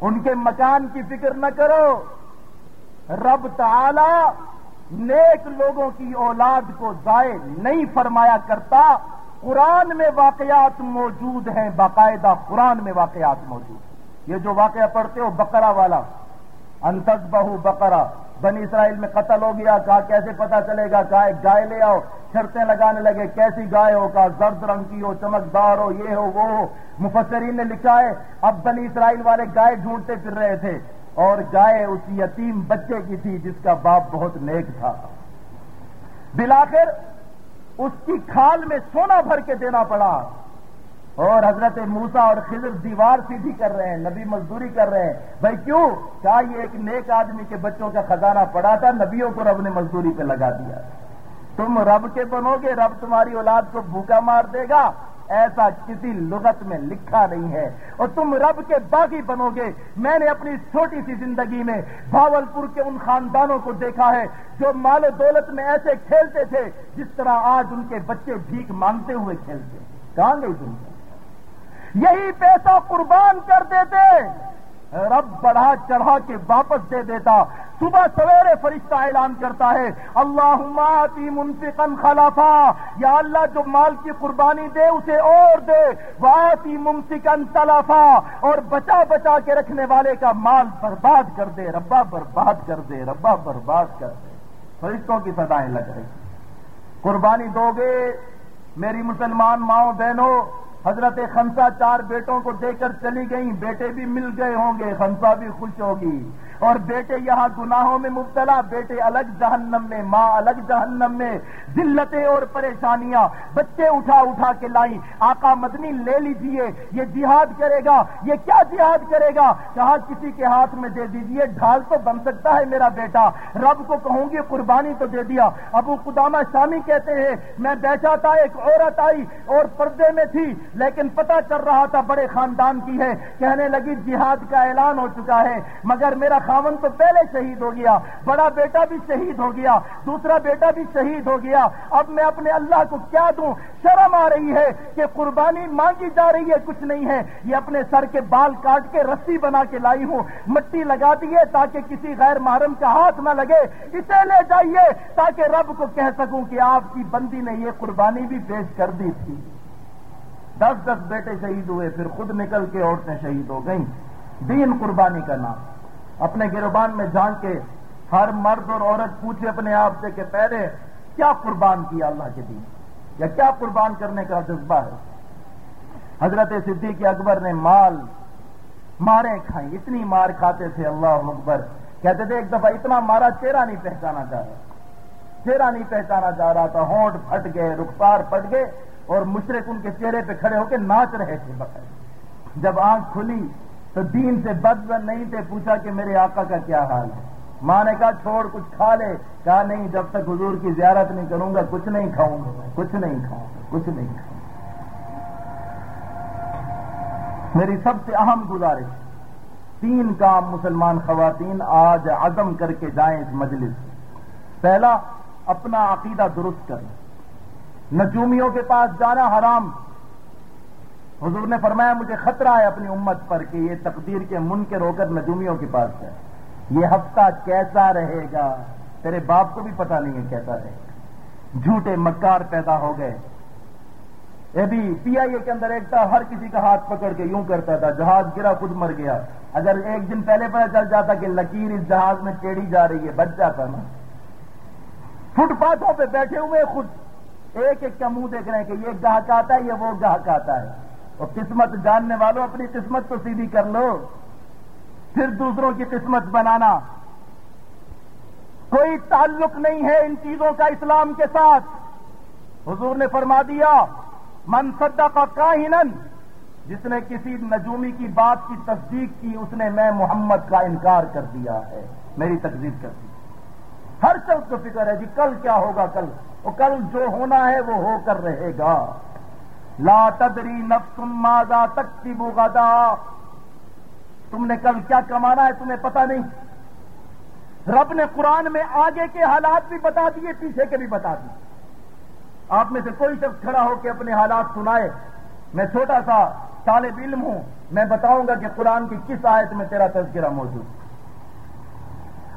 ان کے مکان کی فکر نہ کرو۔ رب تعالی نیک لوگوں کی اولاد کو ضائع نہیں فرمایا کرتا۔ قرآن میں واقعات موجود ہیں، باقاعدہ قرآن میں واقعات موجود ہیں۔ یہ جو واقعہ پڑھتے ہو بکرا والا۔ انتظ بہو بکرا بنی اسرائیل میں قتل ہو گیا، کہا کیسے پتا چلے گا؟ کہا ایک گائے لے آؤ۔ شرطیں لگانے لگے، کیسی گائے ہو؟ کہا زرد رنگ کی ہو، چمکدار ہو، یہ ہو، وہ ہو۔ مفسرین نے لکھا ہے، اب بنی اسرائیل والے گائے ڈھونڈتے پھر رہے تھے۔ اور گائے اس یتیم بچے کی تھی جس کا باپ بہت نیک تھا۔ بلاخر اس کی کھال میں سونا بھر کے دینا پڑا۔ اور حضرت موسا اور خضر دیوار سیدھی کر رہے ہیں، نبی مزدوری کر رہے ہیں۔ بھائی کیوں؟ کیا یہ ایک نیک آدمی کے بچوں کا خزانہ پڑا تھا؟ نبیوں کو رب نے مزدوری پہ لگا دیا۔ تم رب کے بنو گے، رب تمہاری اولاد کو بھوکا مار دے گا۔ ایسا کسی لغت میں لکھا نہیں ہے۔ اور تم رب کے باغی بنو گے۔ میں نے اپنی چھوٹی سی زندگی میں بھاول پور کے ان خاندانوں کو دیکھا ہے جو مال و دولت میں ایسے کھیلتے تھے جس طرح آج ان کے بچے بھیک مانگتے ہوئے کھیلتے۔ کہاں گئی دنیا؟ یہی پیسہ قربان کر دیتے۔ رب بڑھا چڑھا کے واپس دے دیتا۔ صبح سویرے فرشتہ اعلان کرتا ہے اللہ منفقن خلافا یا اللہ، جو مال کی قربانی دے، اسے اور دے۔ واطی ممسکن تلافا اور بچا بچا کے رکھنے والے کا مال برباد کر دے۔ ربا برباد کر دے، ربا برباد کر دے۔ فرشتوں کی سدائیں لگ رہی۔ قربانی دو گے میری مسلمان ماؤں بہنوں حضرت خنسا چار بیٹوں کو دے کر چلی گئیں، بیٹے بھی مل گئے ہوں گے، خنسا بھی خوش ہوگی۔ اور بیٹے یہاں گناہوں میں مبتلا، بیٹے الگ جہنم میں، ماں الگ جہنم میں، ذلتیں اور پریشانیاں، بچے اٹھا اٹھا کے لائیں، آقا مدنی لے لیجیے، یہ جہاد کرے گا، یہ کیا جہاد کرے گا؟ کہا، کسی کے ہاتھ میں دے دیجیے، ڈھال تو بن سکتا ہے میرا بیٹا، رب کو کہوں گی، قربانی تو دے دیا۔ ابو قدامہ شامی کہتے ہیں، میں بیٹھا تھا ایک عورت آئی اور پردے میں تھی، لیکن پتا چل رہا تھا بڑے خاندان کی ہے، کہنے لگی، جہاد کا اعلان ہو چکا ہے، مگر میرا خاون تو پہلے شہید ہو گیا، بڑا بیٹا بھی شہید ہو گیا، دوسرا بیٹا بھی شہید ہو گیا۔ اب میں اپنے اللہ کو کیا دوں؟ شرم آ رہی ہے کہ قربانی مانگی جا رہی ہے، کچھ نہیں ہے۔ یہ اپنے سر کے بال کاٹ کے رسی بنا کے لائی ہوں۔ مٹی لگا دیے تاکہ کسی غیر محرم کا ہاتھ نہ لگے۔ اسے لے جائیے تاکہ رب کو کہہ سکوں کہ آپ کی بندی نے یہ قربانی بھی پیش کر دی تھی۔ دس دس بیٹے شہید ہوئے، پھر خود نکل کے عورتیں شہید ہو گئیں۔ دین قربانی کا نام۔ اپنے گروبان میں جان کے ہر مرد اور عورت پوچھے اپنے آپ سے کہ پہلے کیا قربان کیا اللہ کے دین یا کیا قربان کرنے کا جذبہ ہے؟ حضرت صدیق اکبر نے مال مارے کھائیں، اتنی مار کھاتے تھے، اللہ اکبر۔ کہتے تھے، ایک دفعہ اتنا مارا چہرہ نہیں پہچانا چاہ رہا۔ چہرہ نہیں پہچانا چاہ رہا تھا، ہونٹ پھٹ گئے، رخسار پھٹ گئے اور مشرق ان کے چہرے پہ کھڑے ہو کے ناچ رہے تھے۔ بقر جب آنکھ کھلی تو دین سے بد نہیں تھے، پوچھا کہ میرے آقا کا کیا حال ہے؟ ماں نے کہا، چھوڑ، کچھ کھا لے۔ کہا، نہیں، جب تک حضور کی زیارت نہیں کروں گا، کچھ نہیں کھاؤں گا، کچھ نہیں کھاؤں گا، کچھ نہیں کھاؤں میری سب سے اہم گزارش، تین کام مسلمان خواتین آج عزم کر کے جائیں اس مجلس پہلا، اپنا عقیدہ درست کریں۔ نجومیوں کے پاس جانا حرام۔ حضور نے فرمایا، مجھے خطرہ ہے اپنی امت پر کہ یہ تقدیر کے من کے کر نجومیوں کے پاس جائے۔ یہ ہفتہ کیسا رہے گا؟ تیرے باپ کو بھی پتا نہیں ہے کیسا رہے گا۔ جھوٹے مکار پیدا ہو گئے۔ یہ بھی پی آئی اے کے اندر ایک تھا ہر کسی کا ہاتھ پکڑ کے یوں کرتا تھا، جہاز گرا، خود مر گیا۔ اگر ایک دن پہلے پتا چل جاتا کہ لکیر اس جہاز میں ٹیڑھی جا رہی ہے، بچ جاتا نا۔ فٹ پاتھوں پہ بیٹھے ہوئے خود۔ ایک ایک کا منہ دیکھ رہے ہیں کہ یہ گاہک آتا ہے، یہ وہ گاہک آتا ہے۔ اور قسمت جاننے والوں اپنی قسمت تو سیدھی کر لو۔ پھر دوسروں کی قسمت بنانا۔ کوئی تعلق نہیں ہے ان چیزوں کا اسلام کے ساتھ۔ حضور نے فرما دیا، من صدق کا جس نے کسی نجومی کی بات کی تصدیق کی، اس نے میں محمد کا انکار کر دیا ہے۔ میری تقزیب کر دی۔ ہر شخص کو فکر ہے جی کل کیا ہوگا، کل۔ وہ کل جو ہونا ہے وہ ہو کر رہے گا۔ لا تدری نفس ماذا تکتب غدا. تم نے کل کیا کمانا ہے تمہیں پتا نہیں. رب نے قرآن میں آگے کے حالات بھی بتا دیے، پیچھے کے بھی بتا دیے. آپ میں سے کوئی شخص کھڑا ہو کے اپنے حالات سنائے. میں چھوٹا سا طالب علم ہوں. میں بتاؤں گا کہ قرآن کی کس آیت میں تیرا تذکرہ موجود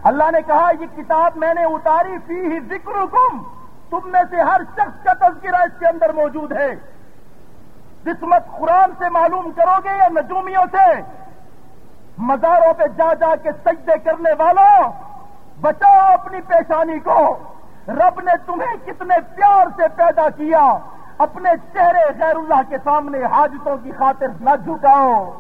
اللہ نے کہا، یہ کتاب میں نے اتاری فی ہی ذکر تم میں سے ہر شخص کا تذکرہ اس کے اندر موجود ہے. قسمت قرآن سے معلوم کرو گے یا نجومیوں سے؟ مزاروں پہ جا جا کے سجدے کرنے والوں، بچاؤ اپنی پیشانی کو۔ رب نے تمہیں کتنے پیار سے پیدا کیا۔ اپنے چہرے غیر اللہ کے سامنے حاجتوں کی خاطر نہ جھکاؤ۔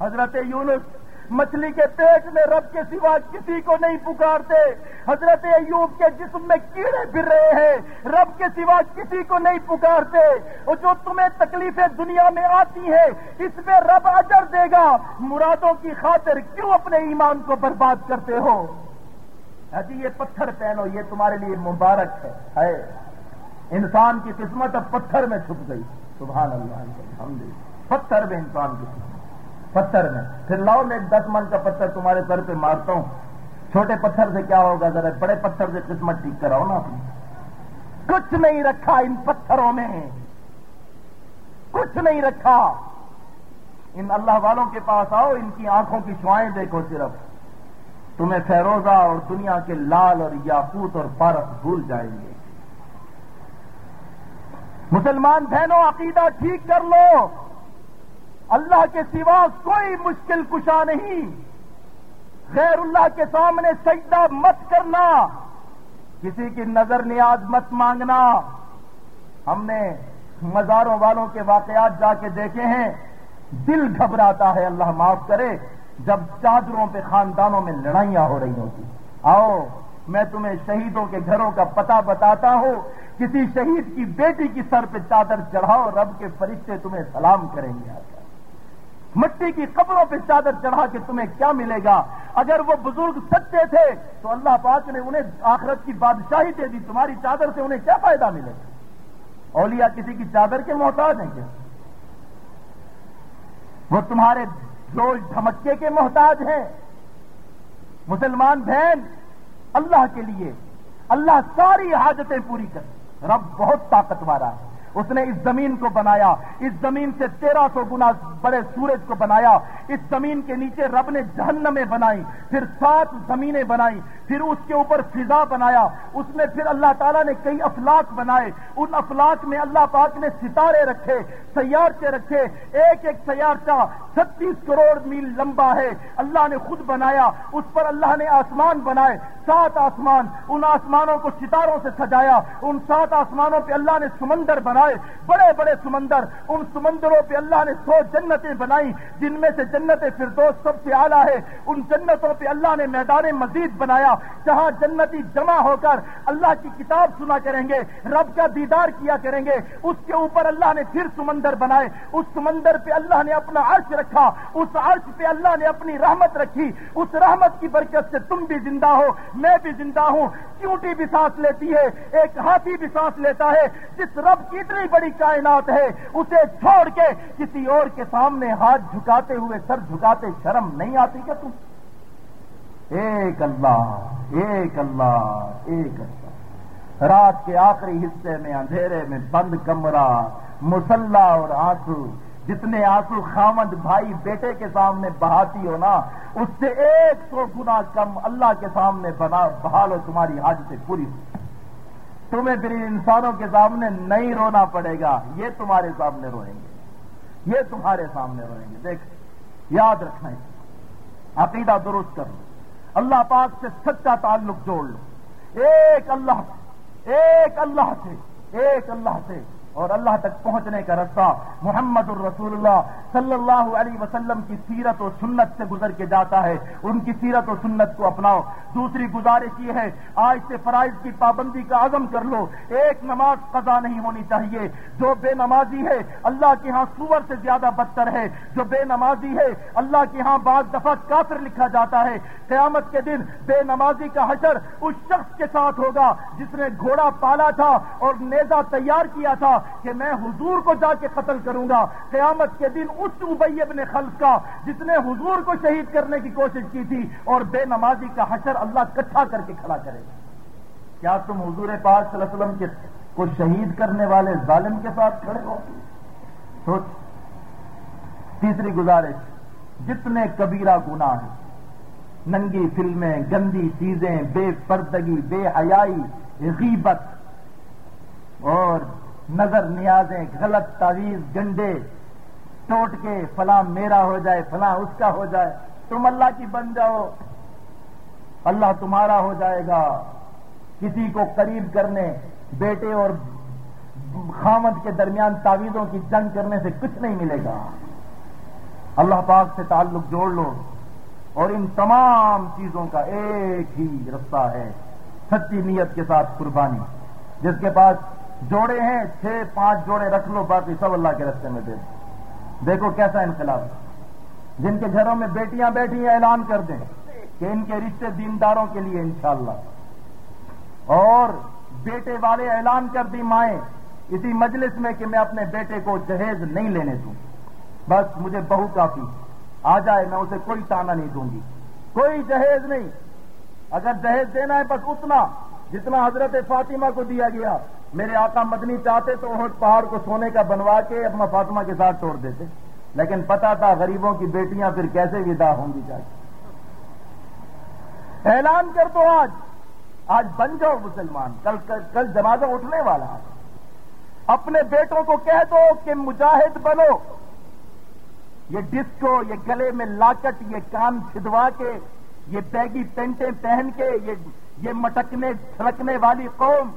حضرت یونس مچھلی کے پیٹ میں رب کے سوا کسی کو نہیں پکارتے۔ حضرت ایوب کے جسم میں کیڑے پھر رہے ہیں۔ رب کے سوا کسی کو نہیں پکارتے۔ اور جو تمہیں تکلیفیں دنیا میں آتی ہیں، اس میں رب اجر دے گا۔ مرادوں کی خاطر کیوں اپنے ایمان کو برباد کرتے ہو؟ جی یہ پتھر پہنو، یہ تمہارے لیے مبارک ہے۔ انسان کی قسمت اب پتھر میں چھپ گئی۔ سبحان اللہ پتھر میں انسان کی قسمت۔ پتھر میں۔ پھر لاؤ میں ایک دس من کا پتھر تمہارے سر پہ مارتا ہوں۔ چھوٹے پتھر سے کیا ہوگا ذرا؟ بڑے پتھر سے قسمت ٹھیک کراؤ نا اپنی۔ کچھ نہیں رکھا ان پتھروں میں۔ کچھ نہیں رکھا۔ ان اللہ والوں کے پاس آؤ، ان کی آنکھوں کی شوائیں دیکھو صرف۔ تمہیں فیروزہ اور دنیا کے لال اور یاقوت اور پارس بھول جائیں گے۔ مسلمان بہنوں، عقیدہ ٹھیک کر لو۔ اللہ کے سوا کوئی مشکل کشا نہیں۔ غیر اللہ کے سامنے سجدہ مت کرنا، کسی کی نظر نیاز مت مانگنا۔ ہم نے مزاروں والوں کے واقعات جا کے دیکھے ہیں۔ دل گھبراتا ہے، اللہ معاف کرے۔ جب چادروں پہ خاندانوں میں لڑائیاں ہو رہی ہوتی۔ آؤ، میں تمہیں شہیدوں کے گھروں کا پتہ بتاتا ہوں۔ کسی شہید کی بیٹی کی سر پہ چادر چڑھاؤ، رب کے فرشتے تمہیں سلام کریں گے۔ مٹی کی قبروں پہ چادر چڑھا کے تمہیں کیا ملے گا؟ اگر وہ بزرگ سچے تھے، تو اللہ پاک نے انہیں آخرت کی بادشاہی دے دی، تمہاری چادر سے انہیں کیا فائدہ ملے گا؟ اولیاء کسی کی چادر کے محتاج ہیں کیا؟ وہ تمہارے جوش دھمکے کے محتاج ہیں۔ مسلمان بہن، اللہ کے لیے، اللہ ساری حاجتیں پوری کر۔ رب بہت طاقت ہے۔ اس نے اس زمین کو بنایا۔ اس زمین سے تیرہ سو گنا بڑے سورج کو بنایا۔ اس زمین کے نیچے رب نے جہنمیں بنائی، پھر سات زمینیں بنائی، پھر اس کے اوپر فضا بنایا۔ اس میں پھر اللہ تعالیٰ نے کئی افلاق بنائے۔ ان افلاق میں اللہ پاک نے ستارے رکھے سیارچے رکھے۔ ایک ایک سیارچہ چھتیس کروڑ میل لمبا ہے۔ اللہ نے خود بنایا، اس پر اللہ نے آسمان بنائے۔ سات آسمان، ان آسمانوں کو ستاروں سے سجایا۔ ان سات آسمانوں پہ اللہ نے سمندر بنائے، بڑے بڑے سمندر، ان سمندروں پہ اللہ نے سو جنتیں بنائی، جن میں سے جنت فردوس سب سے اعلیٰ ہے، ان جنتوں پہ اللہ نے میدان مزید بنایا، جہاں جنتی جمع ہو کر اللہ کی کتاب سنا کریں گے، رب کا دیدار کیا کریں گے، اس کے اوپر اللہ نے پھر سمندر بنائے، اس سمندر پہ اللہ نے اپنا عرش رکھا، اس عرش پہ اللہ نے اپنی رحمت رکھی، اس رحمت کی برکت سے تم بھی زندہ ہو، میں بھی زندہ ہوں، چونٹی بھی سانس لیتی ہے، ایک ہاتھی بھی سانس لیتا ہے، جس رب کی اتنی بڑی کائنات ہے، اسے چھوڑ کے کسی اور کے سامنے ہاتھ جھکاتے ہوئے سر جھکاتے شرم نہیں آتی کیا تم؟ ایک اللہ ایک اللہ ایک اللہ۔ رات کے آخری حصے میں اندھیرے میں بند کمرہ، مسلح اور آنسو۔ جتنے آنسو خامد بھائی بیٹے کے سامنے بہاتی ہو نا، اس سے ایک سو گنا کم اللہ کے سامنے بنا بہا لو تمہاری حاجتیں پوری۔ تمہیں پھر انسانوں کے سامنے نہیں رونا پڑے گا۔ یہ تمہارے سامنے روئیں گے۔ یہ تمہارے سامنے روئیں گے۔ دیکھ، یاد رکھنا عقیدہ درست کر لو اللہ پاک سے سچا تعلق جوڑ لو۔ ایک اللہ ایک اللہ سے، ایک اللہ سے۔ اور اللہ تک پہنچنے کا رستہ محمد الرسول اللہ صلی اللہ علیہ وسلم کی سیرت و سنت سے گزر کے جاتا ہے۔ ان کی سیرت و سنت کو اپناؤ۔ دوسری گزارش یہ ہے، آج سے فرائض کی پابندی کا عزم کر لو۔ ایک نماز قضا نہیں ہونی چاہیے۔ جو بے نمازی ہے، اللہ کے ہاں سور سے زیادہ بدتر ہے۔ جو بے نمازی ہے، اللہ کے ہاں بعض دفعہ کافر لکھا جاتا ہے۔ قیامت کے دن بے نمازی کا حشر اس شخص کے ساتھ ہوگا جس نے گھوڑا پالا تھا اور نیزا تیار کیا تھا۔ کہ میں حضور کو جا کے قتل کروں گا۔ قیامت کے دن اس ابئی ابن خلف کا جس نے حضور کو شہید کرنے کی کوشش کی تھی اور بے نمازی کا حشر اللہ کٹھا کر کے کھڑا کرے گا۔ کیا تم حضور پاک صلی اللہ علیہ وسلم کے کو شہید کرنے والے ظالم کے ساتھ کھڑے ہو؟ سوچ۔ تیسری گزارش۔ جتنے کبیرہ گناہ ہیں، ننگی فلمیں، گندی چیزیں، بے پردگی، بے حیائی، غیبت نظر نیازیں، غلط تعویذ گنڈے ٹوٹ کے فلاں میرا ہو جائے، فلاں اس کا ہو جائے۔ تم اللہ کی بن جاؤ۔ اللہ تمہارا ہو جائے گا۔ کسی کو قریب کرنے، بیٹے اور خامد کے درمیان تعویذوں کی جنگ کرنے سے کچھ نہیں ملے گا۔ اللہ پاک سے تعلق جوڑ لو۔ اور ان تمام چیزوں کا ایک ہی رستہ ہے، سچی نیت کے ساتھ قربانی۔ جس کے پاس جوڑے ہیں، چھ، پانچ جوڑے رکھ لو، باقی سب اللہ کے رستے میں دے۔ دیکھو کیسا انقلاب جن کے گھروں میں بیٹیاں بیٹھی ہیں اعلان کر دیں کہ ان کے رشتے دینداروں کے لیے انشاءاللہ۔ اور بیٹے والے اعلان کر دی مائیں اسی مجلس میں کہ میں اپنے بیٹے کو جہیز نہیں لینے دوں۔ بس مجھے بہو کافی۔ آ جائے، میں اسے کوئی تانا نہیں دوں گی۔ کوئی جہیز نہیں۔ اگر جہیز دینا ہے، بس اتنا جتنا حضرت فاطمہ کو دیا گیا۔ میرے آقا مدنی چاہتے تو احد پہاڑ کو سونے کا بنوا کے اپنا فاطمہ کے ساتھ توڑ دیتے۔ لیکن پتا تھا غریبوں کی بیٹیاں پھر کیسے ودا ہوں گی چاہیے اعلان کر دو آج۔ آج بن جاؤ مسلمان۔ کل کل جنازہ اٹھنے والا اپنے بیٹوں کو کہہ دو کہ مجاہد بنو۔ یہ ڈسکو، یہ گلے میں لاکٹ، یہ کان چھدوا کے، یہ بیگی پینٹیں پہن کے، یہ مٹکنے چھڑکنے والی قوم۔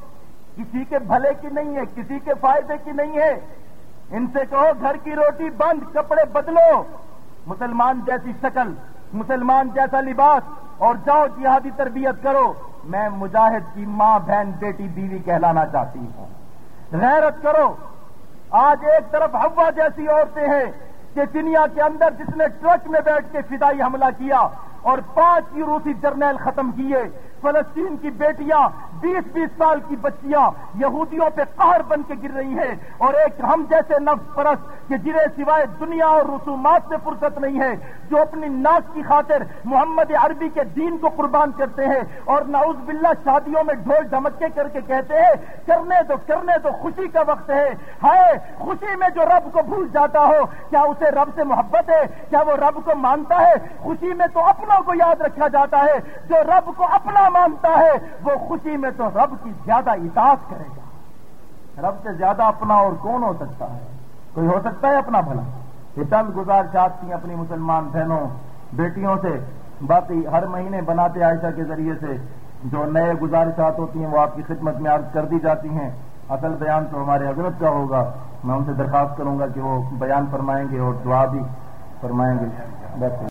کسی کے بھلے کی نہیں ہے، کسی کے فائدے کی نہیں ہے۔ ان سے کہو، گھر کی روٹی بند، کپڑے بدلو۔ مسلمان جیسی شکل، مسلمان جیسا لباس۔ اور جاؤ، جہادی تربیت کرو۔ میں مجاہد کی ماں، بہن، بیٹی، بیوی کہلانا چاہتی ہوں۔ غیرت کرو۔ آج ایک طرف ہوا جیسی عورتیں ہیں کہ دنیا کے اندر جس نے ٹرک میں بیٹھ کے فدائی حملہ کیا اور پانچ روسی جرنیل ختم کیے۔ فلسطین کی بیٹیاں، بیس بیس سال کی بچیاں یہودیوں پہ قہر بن کے گر رہی ہیں اور ایک ہم جیسے نفس پرست کہ جنہیں سوائے دنیا اور رسومات سے فرصت نہیں ہے، جو اپنی ناک کی خاطر محمد عربی کے دین کو قربان کرتے ہیں اور ناؤز باللہ شادیوں میں ڈھول دھمکے کر کے کہتے ہیں، کرنے دو کرنے دو خوشی کا وقت ہے۔ ہائے، خوشی میں جو رب کو بھول جاتا ہو، کیا اسے رب سے محبت ہے؟ کیا وہ رب کو مانتا ہے؟ خوشی میں تو اپنوں کو یاد رکھا جاتا ہے۔ جو رب کو اپنا مانتا ہے، وہ خوشی میں تو رب کی زیادہ اطاعت کرے گا۔ رب سے زیادہ اپنا اور کون ہو سکتا ہے؟ کوئی ہو سکتا ہے اپنا بھلا؟ یہ چند گزار چاہتی ہیں اپنی مسلمان بہنوں، بیٹیوں سے۔ باقی ہر مہینے بناتے عائشہ کے ذریعے سے جو نئے گزارشات ہوتی ہیں وہ آپ کی خدمت میں عرض کر دی جاتی ہیں۔ اصل بیان تو ہمارے حضرت کا ہوگا۔ میں ان سے درخواست کروں گا کہ وہ بیان فرمائیں گے اور دعا بھی فرمائیں گے۔ بس۔